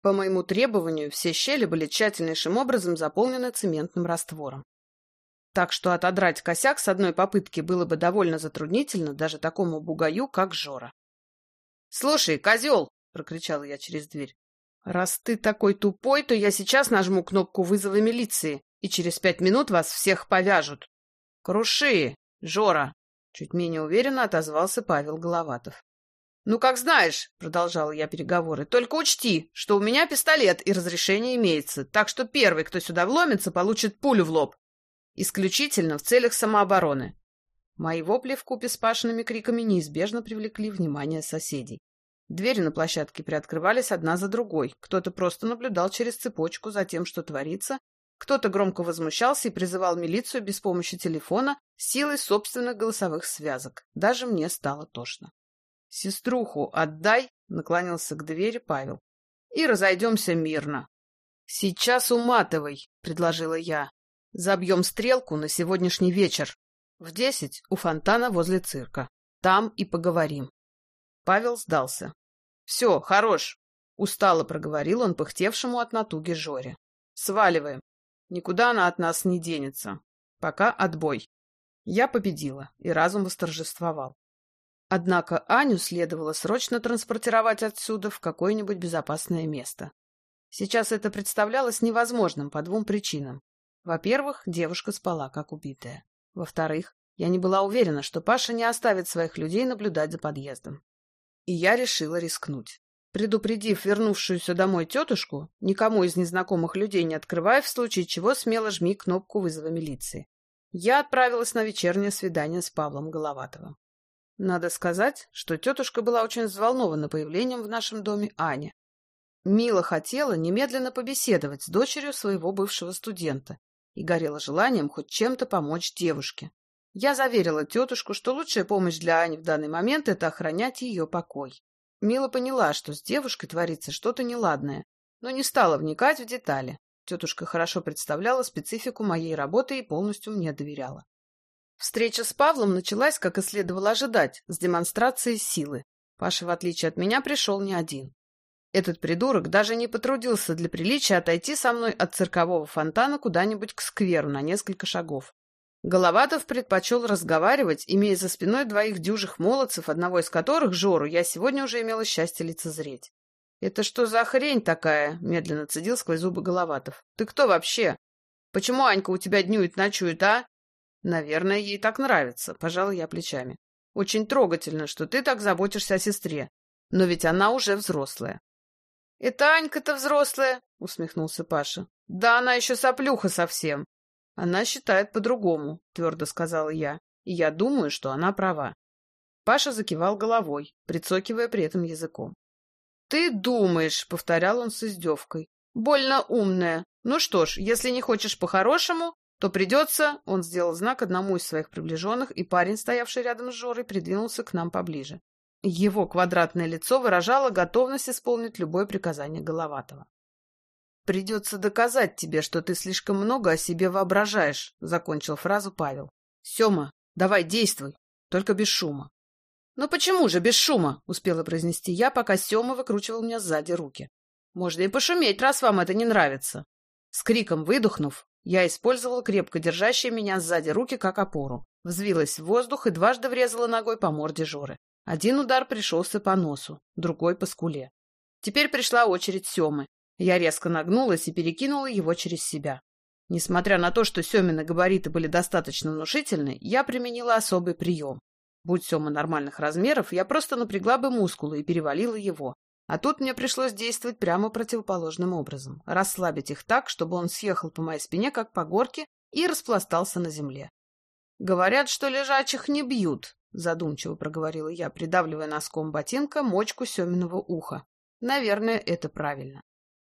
По моему требованию, все щели были тщательнейшим образом заполнены цементным раствором. Так что отодрать косяк с одной попытки было бы довольно затруднительно даже такому бугаю, как Жора. — Слушай, козел! — прокричала я через дверь. — Раз ты такой тупой, то я сейчас нажму кнопку вызова милиции, и через пять минут вас всех повяжут. — Круши, Жора! — чуть менее уверенно отозвался Павел Головатов. — Ну, как знаешь, — продолжала я переговоры, — только учти, что у меня пистолет и разрешение имеется, так что первый, кто сюда вломится, получит пулю в лоб. Исключительно в целях самообороны. Мои вопли вкупе с Пашиными криками неизбежно привлекли внимание соседей. Двери на площадке приоткрывались одна за другой. Кто-то просто наблюдал через цепочку за тем, что творится, кто-то громко возмущался и призывал милицию без помощи телефона силой собственных голосовых связок. Даже мне стало тошно. «Сеструху отдай!» — наклонился к двери Павел. «И разойдемся мирно». «Сейчас уматывай!» — предложила я. Забьем стрелку на сегодняшний вечер. В десять у фонтана возле цирка. Там и поговорим. Павел сдался. «Все, хорош!» — устало проговорил он пыхтевшему от натуги Жоре. «Сваливаем. Никуда она от нас не денется. Пока отбой». Я победила, и разум восторжествовал. Однако Аню следовало срочно транспортировать отсюда в какое-нибудь безопасное место. Сейчас это представлялось невозможным по двум причинам. Во-первых, девушка спала, как убитая. Во-вторых, я не была уверена, что Паша не оставит своих людей наблюдать за подъездом. И я решила рискнуть. Предупредив вернувшуюся домой тетушку, никому из незнакомых людей не открывая, в случае чего смело жми кнопку вызова милиции. Я отправилась на вечернее свидание с Павлом Головатовым. Надо сказать, что тетушка была очень взволнована появлением в нашем доме Ани. Мила хотела немедленно побеседовать с дочерью своего бывшего студента и горела желанием хоть чем-то помочь девушке. Я заверила тетушку, что лучшая помощь для Ани в данный момент — это охранять ее покой. Мила поняла, что с девушкой творится что-то неладное, но не стала вникать в детали. Тетушка хорошо представляла специфику моей работы и полностью мне доверяла. Встреча с Павлом началась, как и следовало ожидать, с демонстрацией силы. Паша, в отличие от меня, пришел не один. Этот придурок даже не потрудился для приличия отойти со мной от циркового фонтана куда-нибудь к скверу на несколько шагов. Головатов предпочел разговаривать, имея за спиной двоих дюжих молодцев, одного из которых, Жору, я сегодня уже имела счастье лицезреть. «Это что за хрень такая?» — медленно цедил сквозь зубы Головатов. «Ты кто вообще? Почему Анька у тебя днюет-ночует, а?» «Наверное, ей так нравится», — пожал я плечами. «Очень трогательно, что ты так заботишься о сестре. Но ведь она уже взрослая». «Это Анька-то взрослая», — усмехнулся Паша. «Да она еще соплюха совсем. Она считает по-другому, твердо сказала я, и я думаю, что она права. Паша закивал головой, прицокивая при этом языком. «Ты думаешь», — повторял он с издевкой. «Больно умная. Ну что ж, если не хочешь по-хорошему, то придется...» Он сделал знак одному из своих приближенных, и парень, стоявший рядом с Жорой, придвинулся к нам поближе. Его квадратное лицо выражало готовность исполнить любое приказание Головатого. «Придется доказать тебе, что ты слишком много о себе воображаешь», — закончил фразу Павел. «Сема, давай действуй, только без шума». «Ну почему же без шума?» — успела произнести я, пока Сема выкручивал мне сзади руки. «Можно и пошуметь, раз вам это не нравится». С криком выдохнув, я использовала крепко держащие меня сзади руки как опору. Взвилась в воздух и дважды врезала ногой по морде Жоры. Один удар пришелся по носу, другой — по скуле. Теперь пришла очередь Семы. Я резко нагнулась и перекинула его через себя. Несмотря на то, что Семины габариты были достаточно внушительны, я применила особый прием. Будь Сема нормальных размеров, я просто напрягла бы мускулы и перевалила его. А тут мне пришлось действовать прямо противоположным образом. Расслабить их так, чтобы он съехал по моей спине, как по горке, и распластался на земле. «Говорят, что лежачих не бьют», — задумчиво проговорила я, придавливая носком ботинка мочку Семиного уха. «Наверное, это правильно».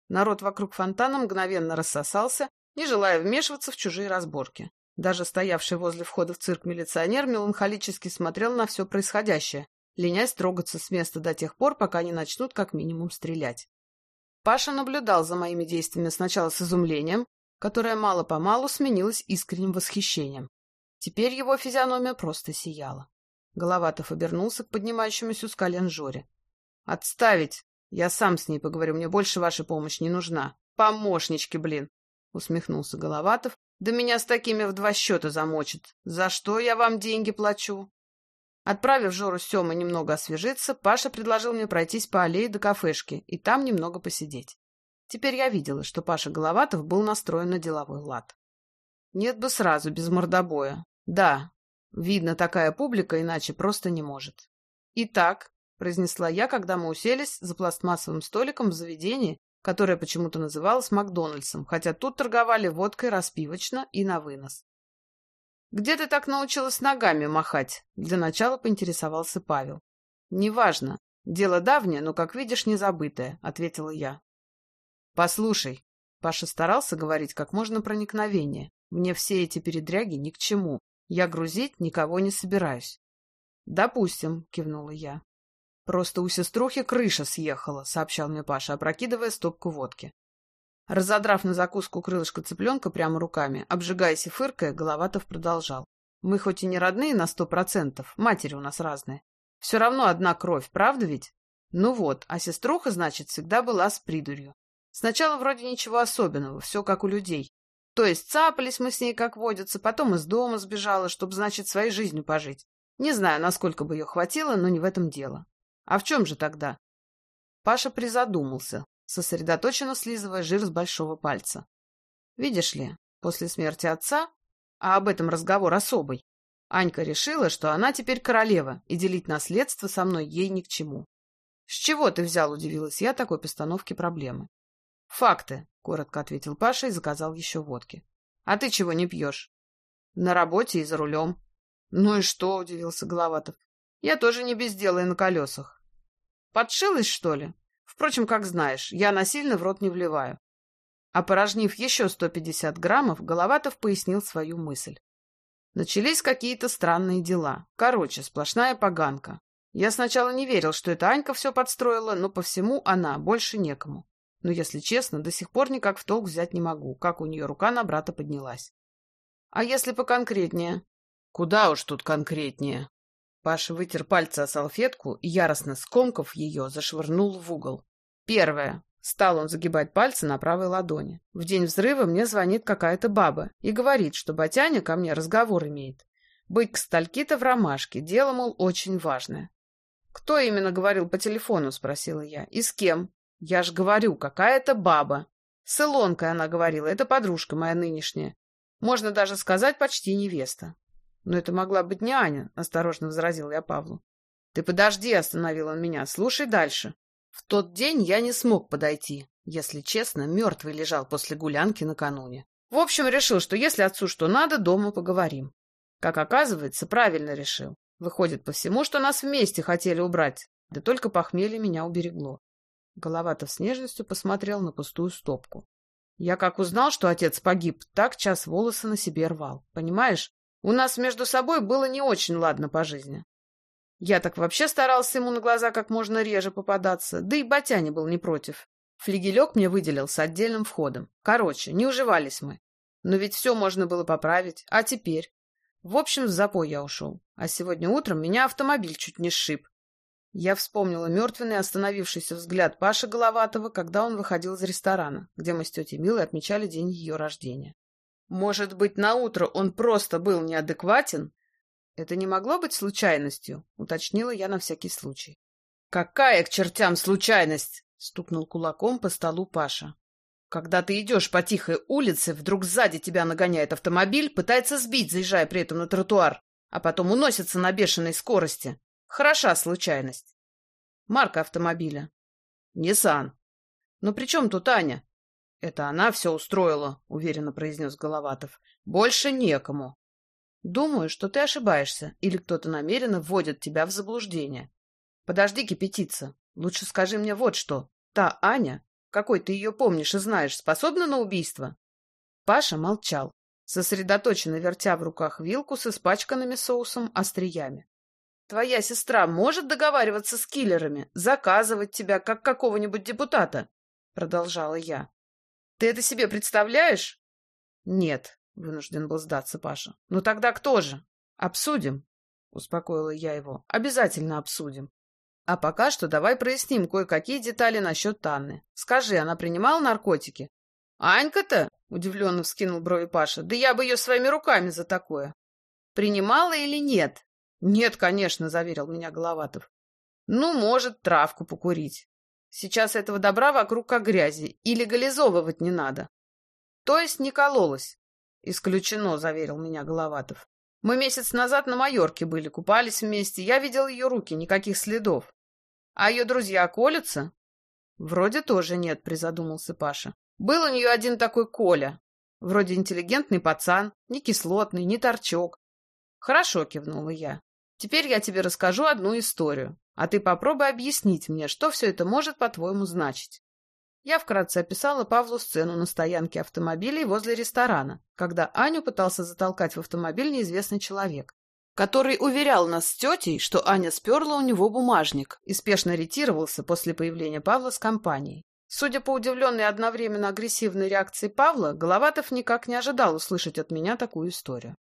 Народ вокруг фонтана мгновенно рассосался, не желая вмешиваться в чужие разборки. Даже стоявший возле входа в цирк милиционер меланхолически смотрел на все происходящее, ленясь трогаться с места до тех пор, пока не начнут как минимум стрелять. Паша наблюдал за моими действиями сначала с изумлением, которое мало-помалу сменилось искренним восхищением. Теперь его физиономия просто сияла. Головатов обернулся к поднимающемуся с колен Жоре. «Отставить!» Я сам с ней поговорю, мне больше ваша помощь не нужна. Помощнички, блин! Усмехнулся Головатов. Да меня с такими в два счета замочит. За что я вам деньги плачу? Отправив Жору с Семой немного освежиться, Паша предложил мне пройтись по аллее до кафешки и там немного посидеть. Теперь я видела, что Паша Головатов был настроен на деловой лад. Нет бы сразу, без мордобоя. Да, видно, такая публика иначе просто не может. Итак, произнесла я, когда мы уселись за пластмассовым столиком в заведении, которое почему-то называлось Макдональдсом, хотя тут торговали водкой распивочно и на вынос. «Где ты так научилась ногами махать?» Для начала поинтересовался Павел. «Неважно. Дело давнее, но, как видишь, не забытое», — ответила я. «Послушай». Паша старался говорить как можно проникновение. «Мне все эти передряги ни к чему. Я грузить никого не собираюсь». «Допустим», — кивнула я. «Просто у сеструхи крыша съехала», — сообщал мне Паша, опрокидывая стопку водки. Разодрав на закуску крылышко цыпленка прямо руками, обжигаясь и фыркая, Головатов продолжал. «Мы хоть и не родные на сто процентов, матери у нас разные. Все равно одна кровь, правда ведь? Ну вот, а сеструха, значит, всегда была с придурью. Сначала вроде ничего особенного, все как у людей. То есть цапались мы с ней, как водится, потом из дома сбежала, чтобы, значит, своей жизнью пожить. Не знаю, насколько бы ее хватило, но не в этом дело. А в чем же тогда? Паша призадумался, сосредоточенно слизывая жир с большого пальца. Видишь ли, после смерти отца, а об этом разговор особый, Анька решила, что она теперь королева, и делить наследство со мной ей ни к чему. — С чего ты взял, удивилась я такой постановке проблемы. — Факты, — коротко ответил Паша и заказал еще водки. — А ты чего не пьешь? — На работе и за рулем. — Ну и что, — удивился Головатов. — Я тоже не без дела и на колесах. — Подшилась, что ли? Впрочем, как знаешь, я насильно в рот не вливаю. Опорожнив еще 150 граммов, Головатов пояснил свою мысль. Начались какие-то странные дела. Короче, сплошная поганка. Я сначала не верил, что это Анька все подстроила, но по всему она, больше некому. Но, если честно, до сих пор никак в толк взять не могу, как у нее рука на брата поднялась. А если поконкретнее? Куда уж тут конкретнее? Паша вытер пальцы о салфетку и, яростно скомкав ее, зашвырнул в угол. Первое. Стал он загибать пальцы на правой ладони. В день взрыва мне звонит какая-то баба и говорит, что Батяня ко мне разговор имеет. Быть к стальки-то в ромашке, дело, мол, очень важное. «Кто именно говорил по телефону?» — спросила я. «И с кем?» «Я ж говорю, какая-то баба». С Илонкой она говорила, это подружка моя нынешняя. Можно даже сказать, почти невеста. Но это могла быть не Аня, — осторожно возразил я Павлу. Ты подожди, — остановил он меня, — слушай дальше. В тот день я не смог подойти. Если честно, мертвый лежал после гулянки накануне. В общем, решил, что если отцу что надо, дома поговорим. Как оказывается, правильно решил. Выходит по всему, что нас вместе хотели убрать, да только похмелье меня уберегло. Головатов с нежностью посмотрел на пустую стопку. Я как узнал, что отец погиб, так час волосы на себе рвал. Понимаешь, у нас между собой было не очень ладно по жизни. Я так вообще старался ему на глаза как можно реже попадаться, да и Батяня был не против. Флигелек мне выделился отдельным входом. Короче, не уживались мы. Но ведь все можно было поправить. А теперь? В общем, в запой я ушел. А сегодня утром меня автомобиль чуть не сшиб. Я вспомнила мертвенный остановившийся взгляд Паши Головатого, когда он выходил из ресторана, где мы с тетей Милой отмечали день ее рождения. Может быть, на утро он просто был неадекватен, «Это не могло быть случайностью?» — уточнила я на всякий случай. «Какая к чертям случайность?» — стукнул кулаком по столу Паша. «Когда ты идешь по тихой улице, вдруг сзади тебя нагоняет автомобиль, пытается сбить, заезжая при этом на тротуар, а потом уносится на бешеной скорости. Хороша случайность. Марка автомобиля. Ниссан. Но при чем тут Аня? Это она все устроила, уверенно произнес Головатов. Больше некому. Думаю, что ты ошибаешься, или кто-то намеренно вводит тебя в заблуждение. Подожди кипятиться. Лучше скажи мне вот что. Та Аня, какой ты ее помнишь и знаешь, способна на убийство? Паша молчал, сосредоточенно вертя в руках вилку с испачканными соусом остриями. Твоя сестра может договариваться с киллерами, заказывать тебя, как какого-нибудь депутата? Продолжала я. Ты это себе представляешь? Нет, — вынужден был сдаться Паша. «Ну тогда кто же?» «Обсудим», — успокоила я его. «Обязательно обсудим. А пока что давай проясним кое-какие детали насчет Танны. Скажи, она принимала наркотики?» «Анька-то?» — удивленно вскинул брови Паша. «Да я бы ее своими руками за такое». «Принимала или нет?» «Нет, конечно», — заверил меня Головатов. «Ну, может, травку покурить. Сейчас этого добра вокруг как грязи, и легализовывать не надо». «То есть не кололась?» «Исключено», — заверил меня Головатов. «Мы месяц назад на Майорке были, купались вместе. Я видел ее руки, никаких следов. А ее друзья колются?» «Вроде тоже нет», — призадумался Паша. «Был у нее один такой Коля. Вроде интеллигентный пацан, не кислотный, не торчок». «Хорошо», — кивнула я. «Теперь я тебе расскажу одну историю, а ты попробуй объяснить мне, что все это может, по-твоему, значить». Я вкратце описала Павлу сцену на стоянке автомобилей возле ресторана, когда Аню пытался затолкать в автомобиль неизвестный человек, который уверял нас с тетей, что Аня сперла у него бумажник и спешно ретировался после появления Павла с компанией. Судя по удивленной одновременно агрессивной реакции Павла, Головатов никак не ожидал услышать от меня такую историю.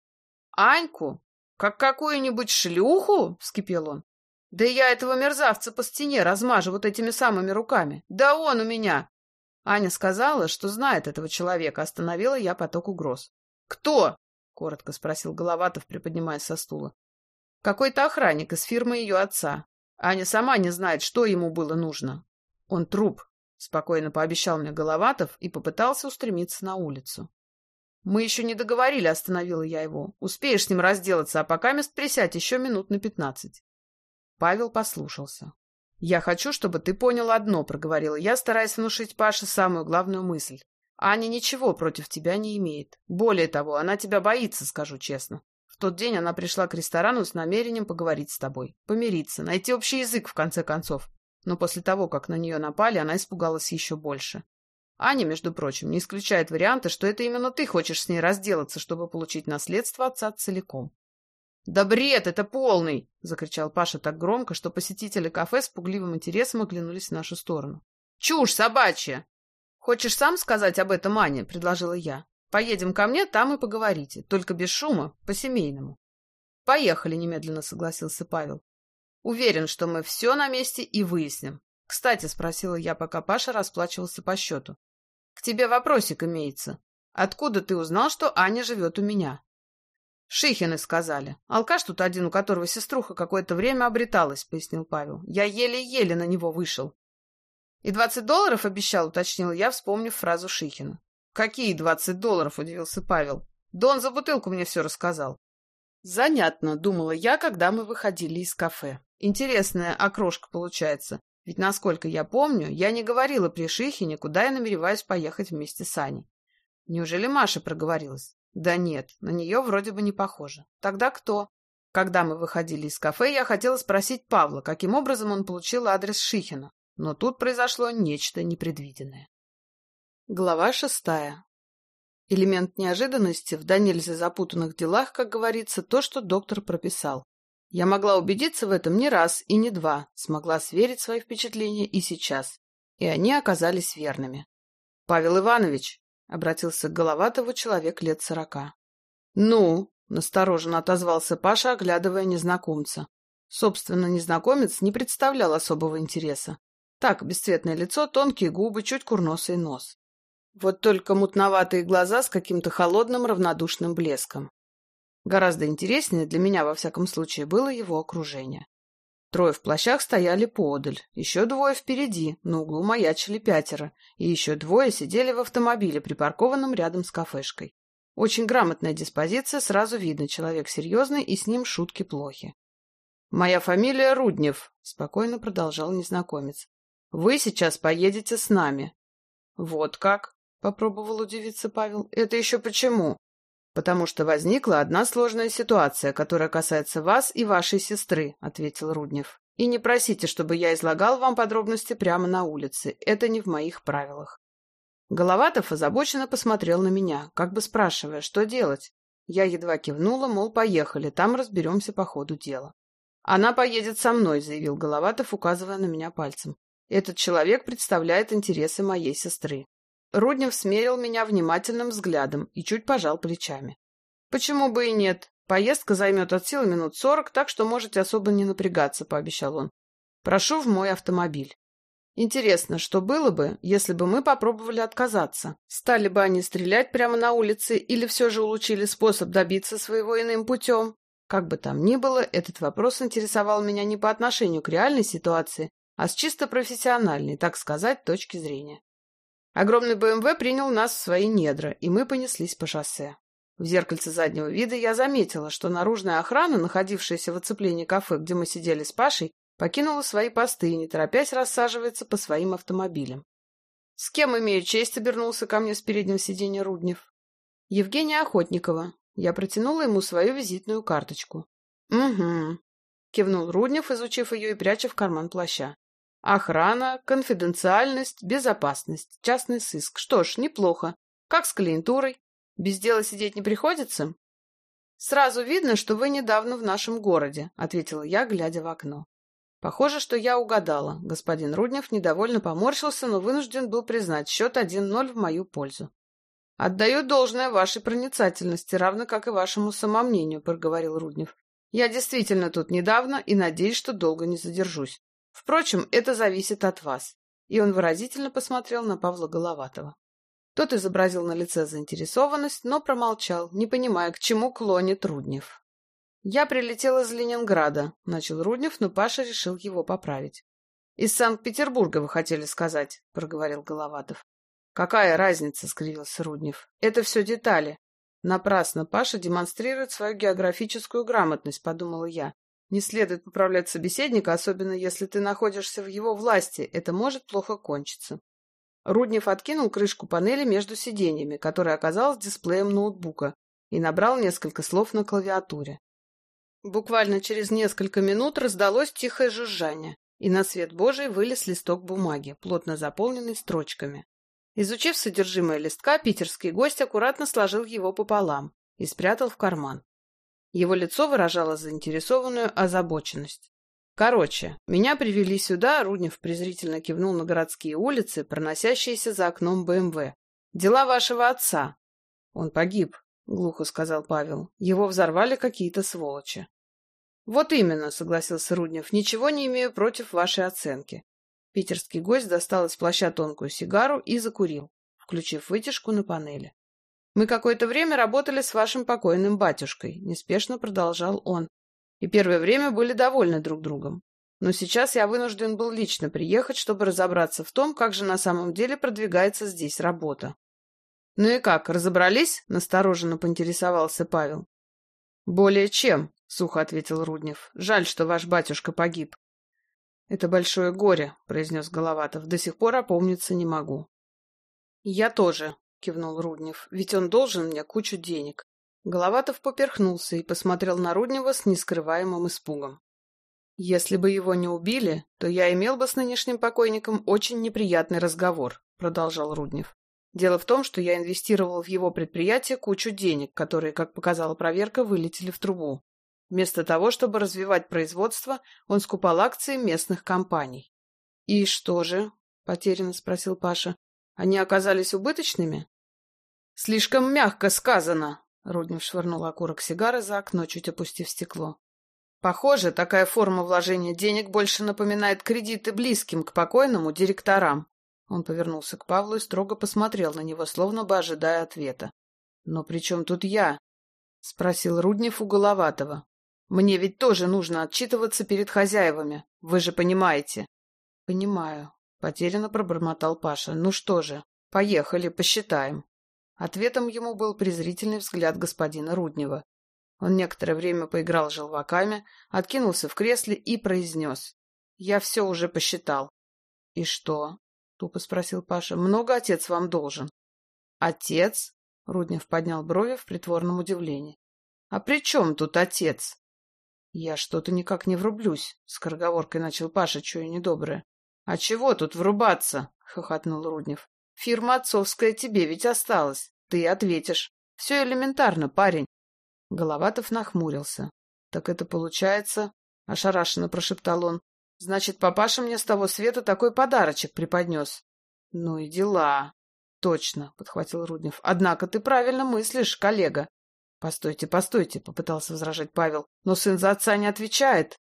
«Аньку? Как какую-нибудь шлюху?» — вскипел он. Да я этого мерзавца по стене размажу вот этими самыми руками. Да он у меня! Аня сказала, что знает этого человека, остановила я поток угроз. «Кто?» — коротко спросил Головатов, приподнимаясь со стула. «Какой-то охранник из фирмы ее отца. Аня сама не знает, что ему было нужно. Он труп», — спокойно пообещал мне Головатов и попытался устремиться на улицу. «Мы еще не договорили», — остановила я его. «Успеешь с ним разделаться, а пока мест присядь еще минут на пятнадцать». Павел послушался. «Я хочу, чтобы ты понял одно», — проговорила я, стараясь внушить Паше самую главную мысль. «Аня ничего против тебя не имеет. Более того, она тебя боится, скажу честно. В тот день она пришла к ресторану с намерением поговорить с тобой, помириться, найти общий язык, в конце концов. Но после того, как на нее напали, она испугалась еще больше. Аня, между прочим, не исключает варианта, что это именно ты хочешь с ней разделаться, чтобы получить наследство отца целиком. «Да бред, это полный!» — закричал Паша так громко, что посетители кафе с пугливым интересом оглянулись в нашу сторону. «Чушь собачья!» «Хочешь сам сказать об этом, Ане?» — предложила я. «Поедем ко мне, там и поговорите. Только без шума, по-семейному». «Поехали», — немедленно согласился Павел. «Уверен, что мы все на месте и выясним. Кстати, — спросила я, пока Паша расплачивался по счету. — К тебе вопросик имеется. Откуда ты узнал, что Аня живет у меня? Шихины сказали. Алкаш тут один, у которого сеструха какое-то время обреталась, пояснил Павел. Я еле-еле на него вышел. И двадцать долларов обещал, уточнил я, вспомнив фразу Шихина. Какие двадцать долларов, удивился Павел. Да он за бутылку мне все рассказал. Занятно, думала я, когда мы выходили из кафе. Интересная окрошка получается. Ведь, насколько я помню, я не говорила при Шихине, куда я намереваюсь поехать вместе с Аней. Неужели Маша проговорилась? Да нет, на нее вроде бы не похоже. Тогда кто? Когда мы выходили из кафе, я хотела спросить Павла, каким образом он получил адрес Шихина. Но тут произошло нечто непредвиденное. Глава шестая. Элемент неожиданности в до запутанных делах, как говорится, то, что доктор прописал. Я могла убедиться в этом не раз и не два, смогла сверить свои впечатления и сейчас. И они оказались верными. «Павел Иванович», обратился к Головатову человек лет сорока. «Ну?» — настороженно отозвался Паша, оглядывая незнакомца. Собственно, незнакомец не представлял особого интереса. Так, бесцветное лицо, тонкие губы, чуть курносый нос. Вот только мутноватые глаза с каким-то холодным равнодушным блеском. Гораздо интереснее для меня, во всяком случае, было его окружение. Трое в плащах стояли поодаль, еще двое впереди, на углу маячили пятеро, и еще двое сидели в автомобиле, припаркованном рядом с кафешкой. Очень грамотная диспозиция, сразу видно, человек серьезный, и с ним шутки плохи. «Моя фамилия Руднев», — спокойно продолжал незнакомец. «Вы сейчас поедете с нами». «Вот как?» — попробовал удивиться Павел. «Это еще почему?» «Потому что возникла одна сложная ситуация, которая касается вас и вашей сестры», — ответил Руднев. «И не просите, чтобы я излагал вам подробности прямо на улице. Это не в моих правилах». Головатов озабоченно посмотрел на меня, как бы спрашивая, что делать. Я едва кивнула, мол, поехали, там разберемся по ходу дела. «Она поедет со мной», — заявил Головатов, указывая на меня пальцем. «Этот человек представляет интересы моей сестры. Руднев смерил меня внимательным взглядом и чуть пожал плечами. «Почему бы и нет? Поездка займет от силы минут сорок, так что можете особо не напрягаться», — пообещал он. «Прошу в мой автомобиль». Интересно, что было бы, если бы мы попробовали отказаться? Стали бы они стрелять прямо на улице или все же улучили способ добиться своего иным путем? Как бы там ни было, этот вопрос интересовал меня не по отношению к реальной ситуации, а с чисто профессиональной, так сказать, точки зрения. Огромный БМВ принял нас в свои недра, и мы понеслись по шоссе. В зеркальце заднего вида я заметила, что наружная охрана, находившаяся в оцеплении кафе, где мы сидели с Пашей, покинула свои посты и, не торопясь, рассаживается по своим автомобилям. «С кем имею честь?» — обернулся ко мне с переднего сиденья Руднев. «Евгения Охотникова». Я протянула ему свою визитную карточку. «Угу», — кивнул Руднев, изучив ее и пряча в карман плаща. Охрана, конфиденциальность, безопасность, частный сыск. Что ж, неплохо. Как с клиентурой? Без дела сидеть не приходится? Сразу видно, что вы недавно в нашем городе, ответила я, глядя в окно. Похоже, что я угадала. Господин Руднев недовольно поморщился, но вынужден был признать счет 1-0 в мою пользу. «Отдаю должное вашей проницательности, равно как и вашему самомнению», — проговорил Руднев. Я действительно тут недавно и надеюсь, что долго не задержусь. Впрочем, это зависит от вас. И он выразительно посмотрел на Павла Головатого. Тот изобразил на лице заинтересованность, но промолчал, не понимая, к чему клонит Руднев. «Я прилетел из Ленинграда», — начал Руднев, но Паша решил его поправить. «Из Санкт-Петербурга вы хотели сказать», — проговорил Головатов. «Какая разница?» — скривился Руднев. «Это все детали. Напрасно Паша демонстрирует свою географическую грамотность, подумала я. Не следует поправлять собеседника, особенно если ты находишься в его власти. Это может плохо кончиться. Руднев откинул крышку панели между сиденьями, которая оказалась дисплеем ноутбука, и набрал несколько слов на клавиатуре. Буквально через несколько минут раздалось тихое жужжание, и на свет Божий вылез листок бумаги, плотно заполненный строчками. Изучив содержимое листка, питерский гость аккуратно сложил его пополам и спрятал в карман. Его лицо выражало заинтересованную озабоченность. Короче, меня привели сюда, Руднев презрительно кивнул на городские улицы, проносящиеся за окном БМВ. Дела вашего отца. Он погиб, глухо сказал Павел. Его взорвали какие-то сволочи. Вот именно, согласился Руднев. Ничего не имею против вашей оценки. Питерский гость достал из плаща тонкую сигару и закурил, включив вытяжку на панели. «Мы какое-то время работали с вашим покойным батюшкой», — неспешно продолжал он. «И первое время были довольны друг другом. Но сейчас я вынужден был лично приехать, чтобы разобраться в том, как же на самом деле продвигается здесь работа». «Ну и как, разобрались?» — настороженно поинтересовался Павел. «Более чем», — сухо ответил Руднев. «Жаль, что ваш батюшка погиб. «Это большое горе», — произнес Головатов. «До сих пор опомниться не могу». «Я тоже», — кивнул Руднев, — «ведь он должен мне кучу денег». Головатов поперхнулся и посмотрел на Руднева с нескрываемым испугом. «Если бы его не убили, то я имел бы с нынешним покойником очень неприятный разговор», — продолжал Руднев. «Дело в том, что я инвестировал в его предприятие кучу денег, которые, как показала проверка, вылетели в трубу. Вместо того, чтобы развивать производство, он скупал акции местных компаний. — И что же? — потерянно спросил Паша. — Они оказались убыточными? — Слишком мягко сказано, — Руднев швырнул окурок сигары за окно, чуть опустив стекло. Похоже, такая форма вложения денег больше напоминает кредиты близким к покойному директорам. Он повернулся к Павлу и строго посмотрел на него, словно бы ожидая ответа. — Но при чем тут я? — спросил Руднев у Головатого. Мне ведь тоже нужно отчитываться перед хозяевами. Вы же понимаете. — Понимаю. Потерянно пробормотал Паша. Ну что же, поехали, посчитаем. Ответом ему был презрительный взгляд господина Руднева. Он некоторое время поиграл желваками, откинулся в кресле и произнес. «Я все уже посчитал». «И что?» — тупо спросил Паша. «Много отец вам должен?» «Отец?» — Руднев поднял брови в притворном удивлении. «А при чем тут отец?» «Я что-то никак не врублюсь», — скороговоркой начал Паша, чуя недоброе. «А чего тут врубаться?» — хохотнул Руднев. «Фирма отцовская тебе ведь осталась. Ты ответишь. Все элементарно, парень». Головатов нахмурился. «Так это получается...» — ошарашенно прошептал он. «Значит, папаша мне с того света такой подарочек преподнес». «Ну и дела». «Точно», — подхватил Руднев. «Однако ты правильно мыслишь, коллега. «Постойте, постойте», — попытался возражать Павел. «Но сын за отца не отвечает».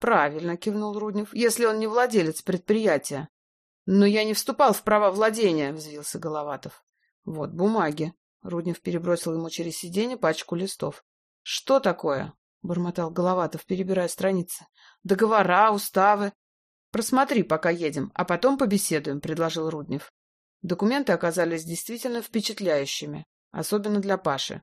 «Правильно», — кивнул Руднев, — «если он не владелец предприятия». «Но я не вступал в право владения», — взвился Головатов. «Вот бумаги». Руднев перебросил ему через сиденье пачку листов. «Что такое?» — бормотал Головатов, перебирая страницы. «Договора, уставы». «Просмотри, пока едем, а потом побеседуем», — предложил Руднев. Документы оказались действительно впечатляющими, особенно для Паши.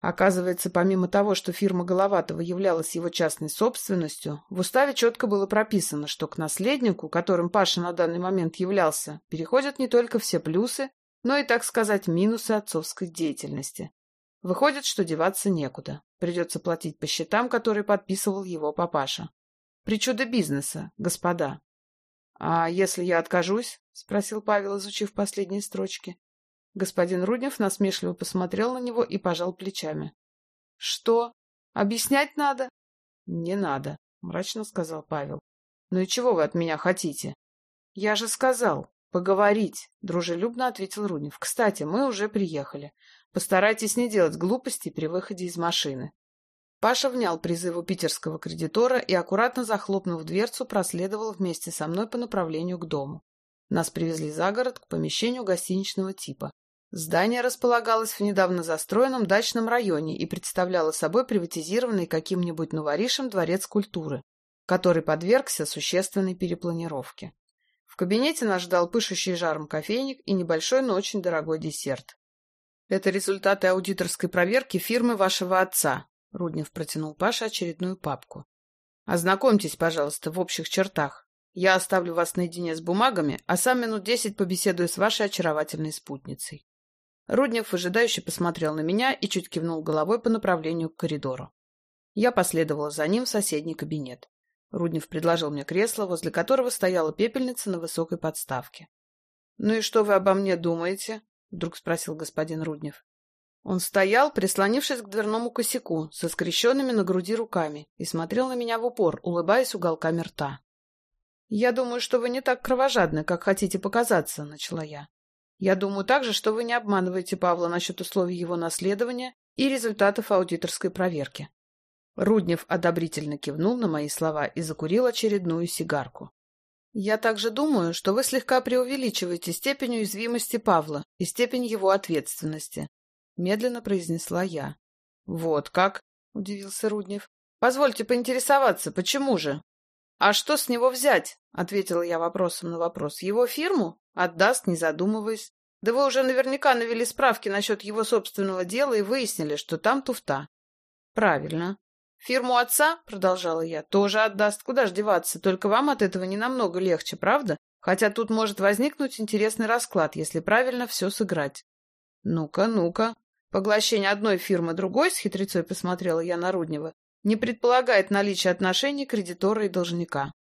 Оказывается, помимо того, что фирма Головатова являлась его частной собственностью, в уставе четко было прописано, что к наследнику, которым Паша на данный момент являлся, переходят не только все плюсы, но и, так сказать, минусы отцовской деятельности. Выходит, что деваться некуда. Придется платить по счетам, которые подписывал его папаша. Причуда бизнеса, господа. — А если я откажусь? — спросил Павел, изучив последние строчки. Господин Руднев насмешливо посмотрел на него и пожал плечами. — Что? Объяснять надо? — Не надо, — мрачно сказал Павел. — Ну и чего вы от меня хотите? — Я же сказал, поговорить, — дружелюбно ответил Руднев. — Кстати, мы уже приехали. Постарайтесь не делать глупостей при выходе из машины. Паша внял призыву питерского кредитора и, аккуратно захлопнув дверцу, проследовал вместе со мной по направлению к дому. Нас привезли за город к помещению гостиничного типа. Здание располагалось в недавно застроенном дачном районе и представляло собой приватизированный каким-нибудь новоришем дворец культуры, который подвергся существенной перепланировке. В кабинете нас ждал пышущий жаром кофейник и небольшой, но очень дорогой десерт. «Это результаты аудиторской проверки фирмы вашего отца», — Руднев протянул Паше очередную папку. «Ознакомьтесь, пожалуйста, в общих чертах. Я оставлю вас наедине с бумагами, а сам минут десять побеседую с вашей очаровательной спутницей». Руднев выжидающе посмотрел на меня и чуть кивнул головой по направлению к коридору. Я последовала за ним в соседний кабинет. Руднев предложил мне кресло, возле которого стояла пепельница на высокой подставке. — Ну и что вы обо мне думаете? — вдруг спросил господин Руднев. Он стоял, прислонившись к дверному косяку, со скрещенными на груди руками, и смотрел на меня в упор, улыбаясь уголками рта. — Я думаю, что вы не так кровожадны, как хотите показаться, — начала я. Я думаю также, что вы не обманываете Павла насчет условий его наследования и результатов аудиторской проверки. Руднев одобрительно кивнул на мои слова и закурил очередную сигарку. «Я также думаю, что вы слегка преувеличиваете степень уязвимости Павла и степень его ответственности», — медленно произнесла я. «Вот как?» — удивился Руднев. «Позвольте поинтересоваться, почему же?» «А что с него взять?» — ответила я вопросом на вопрос. «Его фирму? Отдаст, не задумываясь. Да вы уже наверняка навели справки насчет его собственного дела и выяснили, что там туфта». «Правильно. Фирму отца, продолжала я, тоже отдаст. Куда ж деваться? Только вам от этого не намного легче, правда? Хотя тут может возникнуть интересный расклад, если правильно все сыграть. Ну-ка, ну-ка. Поглощение одной фирмы другой, с хитрецой посмотрела я на Руднева, не предполагает наличие отношений кредитора и должника.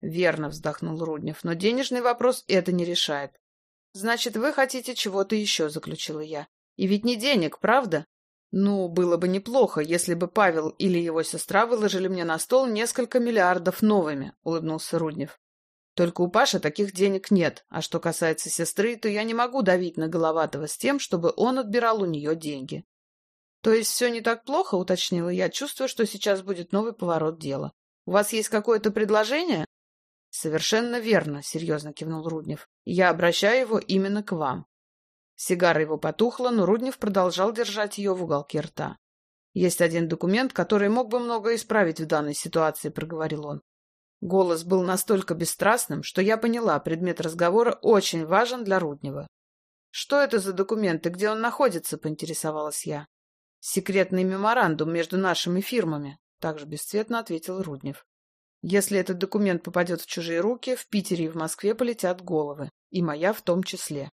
Верно, вздохнул Руднев, но денежный вопрос это не решает. Значит, вы хотите чего-то еще, заключила я. И ведь не денег, правда? Ну, было бы неплохо, если бы Павел или его сестра выложили мне на стол несколько миллиардов новыми, улыбнулся Руднев. Только у Паши таких денег нет, а что касается сестры, то я не могу давить на Головатого с тем, чтобы он отбирал у нее деньги. То есть все не так плохо, уточнила я, чувствую, что сейчас будет новый поворот дела. У вас есть какое-то предложение? Совершенно верно, серьезно кивнул Руднев. Я обращаю его именно к вам. Сигара его потухла, но Руднев продолжал держать ее в уголке рта. «Есть один документ, который мог бы многое исправить в данной ситуации», — проговорил он. Голос был настолько бесстрастным, что я поняла, предмет разговора очень важен для Руднева. «Что это за документ и где он находится?» — поинтересовалась я. «Секретный меморандум между нашими фирмами», — также бесцветно ответил Руднев. «Если этот документ попадет в чужие руки, в Питере и в Москве полетят головы, и моя в том числе.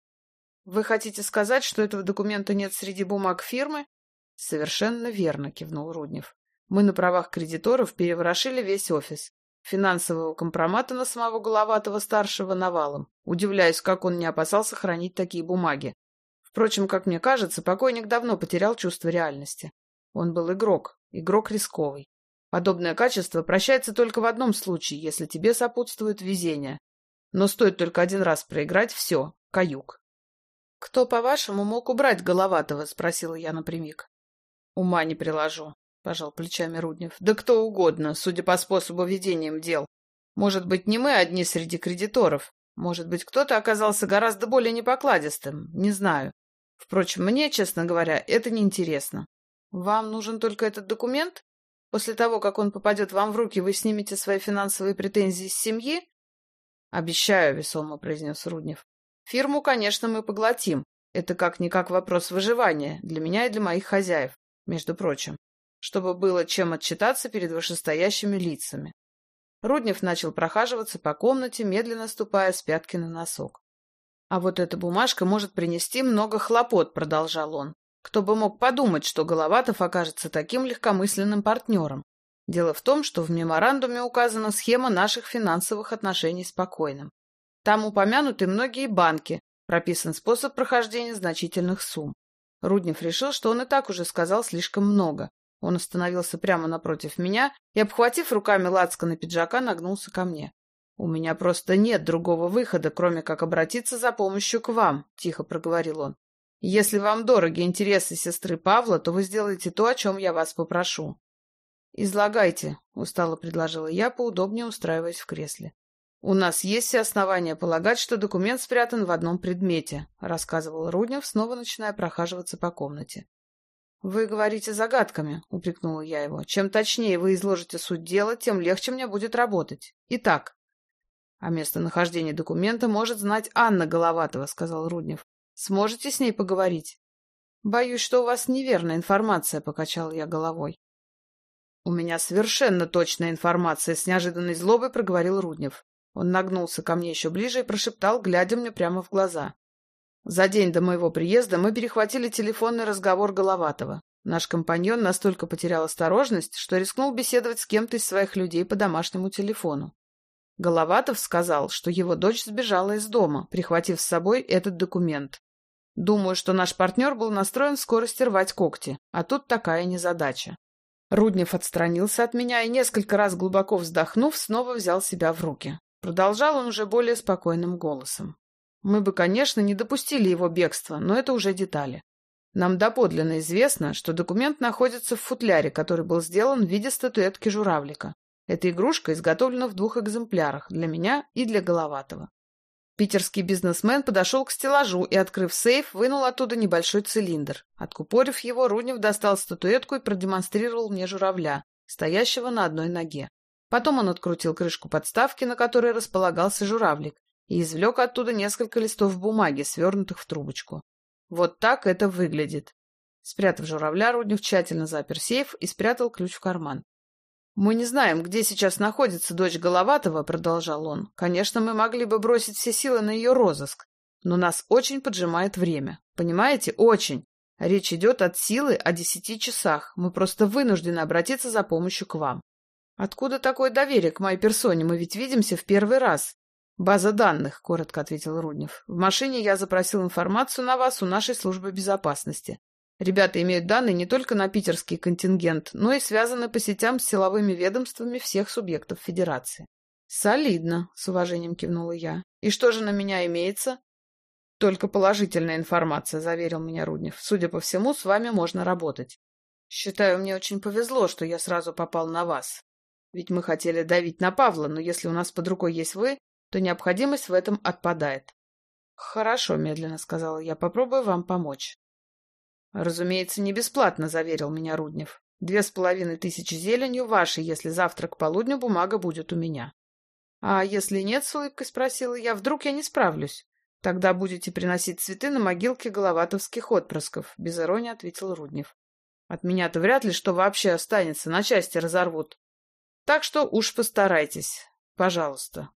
Вы хотите сказать, что этого документа нет среди бумаг фирмы? Совершенно верно, кивнул Руднев. Мы на правах кредиторов переворошили весь офис. Финансового компромата на самого Головатого-старшего навалом. Удивляюсь, как он не опасался хранить такие бумаги. Впрочем, как мне кажется, покойник давно потерял чувство реальности. Он был игрок, игрок рисковый. Подобное качество прощается только в одном случае, если тебе сопутствует везение. Но стоит только один раз проиграть — все, каюк. «Кто, по-вашему, мог убрать Головатого?» — спросила я напрямик. «Ума не приложу», — пожал плечами Руднев. «Да кто угодно, судя по способу ведения дел. Может быть, не мы одни среди кредиторов. Может быть, кто-то оказался гораздо более непокладистым. Не знаю. Впрочем, мне, честно говоря, это не интересно. Вам нужен только этот документ? После того, как он попадет вам в руки, вы снимете свои финансовые претензии с семьи?» «Обещаю», — весомо произнес Руднев. Фирму, конечно, мы поглотим. Это как-никак вопрос выживания для меня и для моих хозяев, между прочим, чтобы было чем отчитаться перед вышестоящими лицами. Руднев начал прохаживаться по комнате, медленно ступая с пятки на носок. «А вот эта бумажка может принести много хлопот», — продолжал он. «Кто бы мог подумать, что Головатов окажется таким легкомысленным партнером. Дело в том, что в меморандуме указана схема наших финансовых отношений с покойным. Там упомянуты многие банки, прописан способ прохождения значительных сумм. Руднев решил, что он и так уже сказал слишком много. Он остановился прямо напротив меня и, обхватив руками лацкана пиджака, нагнулся ко мне. «У меня просто нет другого выхода, кроме как обратиться за помощью к вам», — тихо проговорил он. «Если вам дороги интересы сестры Павла, то вы сделаете то, о чем я вас попрошу». «Излагайте», — устало предложила я, поудобнее устраиваясь в кресле. «У нас есть все основания полагать, что документ спрятан в одном предмете», — рассказывал Руднев, снова начиная прохаживаться по комнате. «Вы говорите загадками», — упрекнула я его. «Чем точнее вы изложите суть дела, тем легче мне будет работать. Итак...» «О местонахождении документа может знать Анна Головатова», — сказал Руднев. «Сможете с ней поговорить?» «Боюсь, что у вас неверная информация», — покачал я головой. «У меня совершенно точная информация», — с неожиданной злобой проговорил Руднев. Он нагнулся ко мне еще ближе и прошептал, глядя мне прямо в глаза. За день до моего приезда мы перехватили телефонный разговор Головатова. Наш компаньон настолько потерял осторожность, что рискнул беседовать с кем-то из своих людей по домашнему телефону. Головатов сказал, что его дочь сбежала из дома, прихватив с собой этот документ. Думаю, что наш партнер был настроен в скорости рвать когти, а тут такая незадача. Руднев отстранился от меня и, несколько раз глубоко вздохнув, снова взял себя в руки. Продолжал он уже более спокойным голосом. Мы бы, конечно, не допустили его бегства, но это уже детали. Нам доподлинно известно, что документ находится в футляре, который был сделан в виде статуэтки журавлика. Эта игрушка изготовлена в двух экземплярах, для меня и для Головатого. Питерский бизнесмен подошел к стеллажу и, открыв сейф, вынул оттуда небольшой цилиндр. Откупорив его, Руднев достал статуэтку и продемонстрировал мне журавля, стоящего на одной ноге. Потом он открутил крышку подставки, на которой располагался журавлик, и извлек оттуда несколько листов бумаги, свернутых в трубочку. Вот так это выглядит. Спрятав журавля, Руднев тщательно запер сейф и спрятал ключ в карман. «Мы не знаем, где сейчас находится дочь Головатова», — продолжал он. «Конечно, мы могли бы бросить все силы на ее розыск, но нас очень поджимает время. Понимаете? Очень. Речь идет от силы о десяти часах. Мы просто вынуждены обратиться за помощью к вам. Откуда такое доверие к моей персоне? Мы ведь видимся в первый раз. «База данных», — коротко ответил Руднев. «В машине я запросил информацию на вас у нашей службы безопасности. Ребята имеют данные не только на питерский контингент, но и связаны по сетям с силовыми ведомствами всех субъектов Федерации». «Солидно», — с уважением кивнула я. «И что же на меня имеется?» «Только положительная информация», — заверил меня Руднев. «Судя по всему, с вами можно работать. Считаю, мне очень повезло, что я сразу попал на вас. Ведь мы хотели давить на Павла, но если у нас под рукой есть вы, то необходимость в этом отпадает. «Хорошо», — медленно сказала я, — «попробую вам помочь». «Разумеется, не бесплатно», — заверил меня Руднев. «Две с половиной тысячи зеленью ваши, если завтра к полудню бумага будет у меня». «А если нет?» — с улыбкой спросила я. «Вдруг я не справлюсь?» «Тогда будете приносить цветы на могилке головатовских отпрысков», — без иронии ответил Руднев. «От меня-то вряд ли что вообще останется, на части разорвут. Так что уж постарайтесь. Пожалуйста».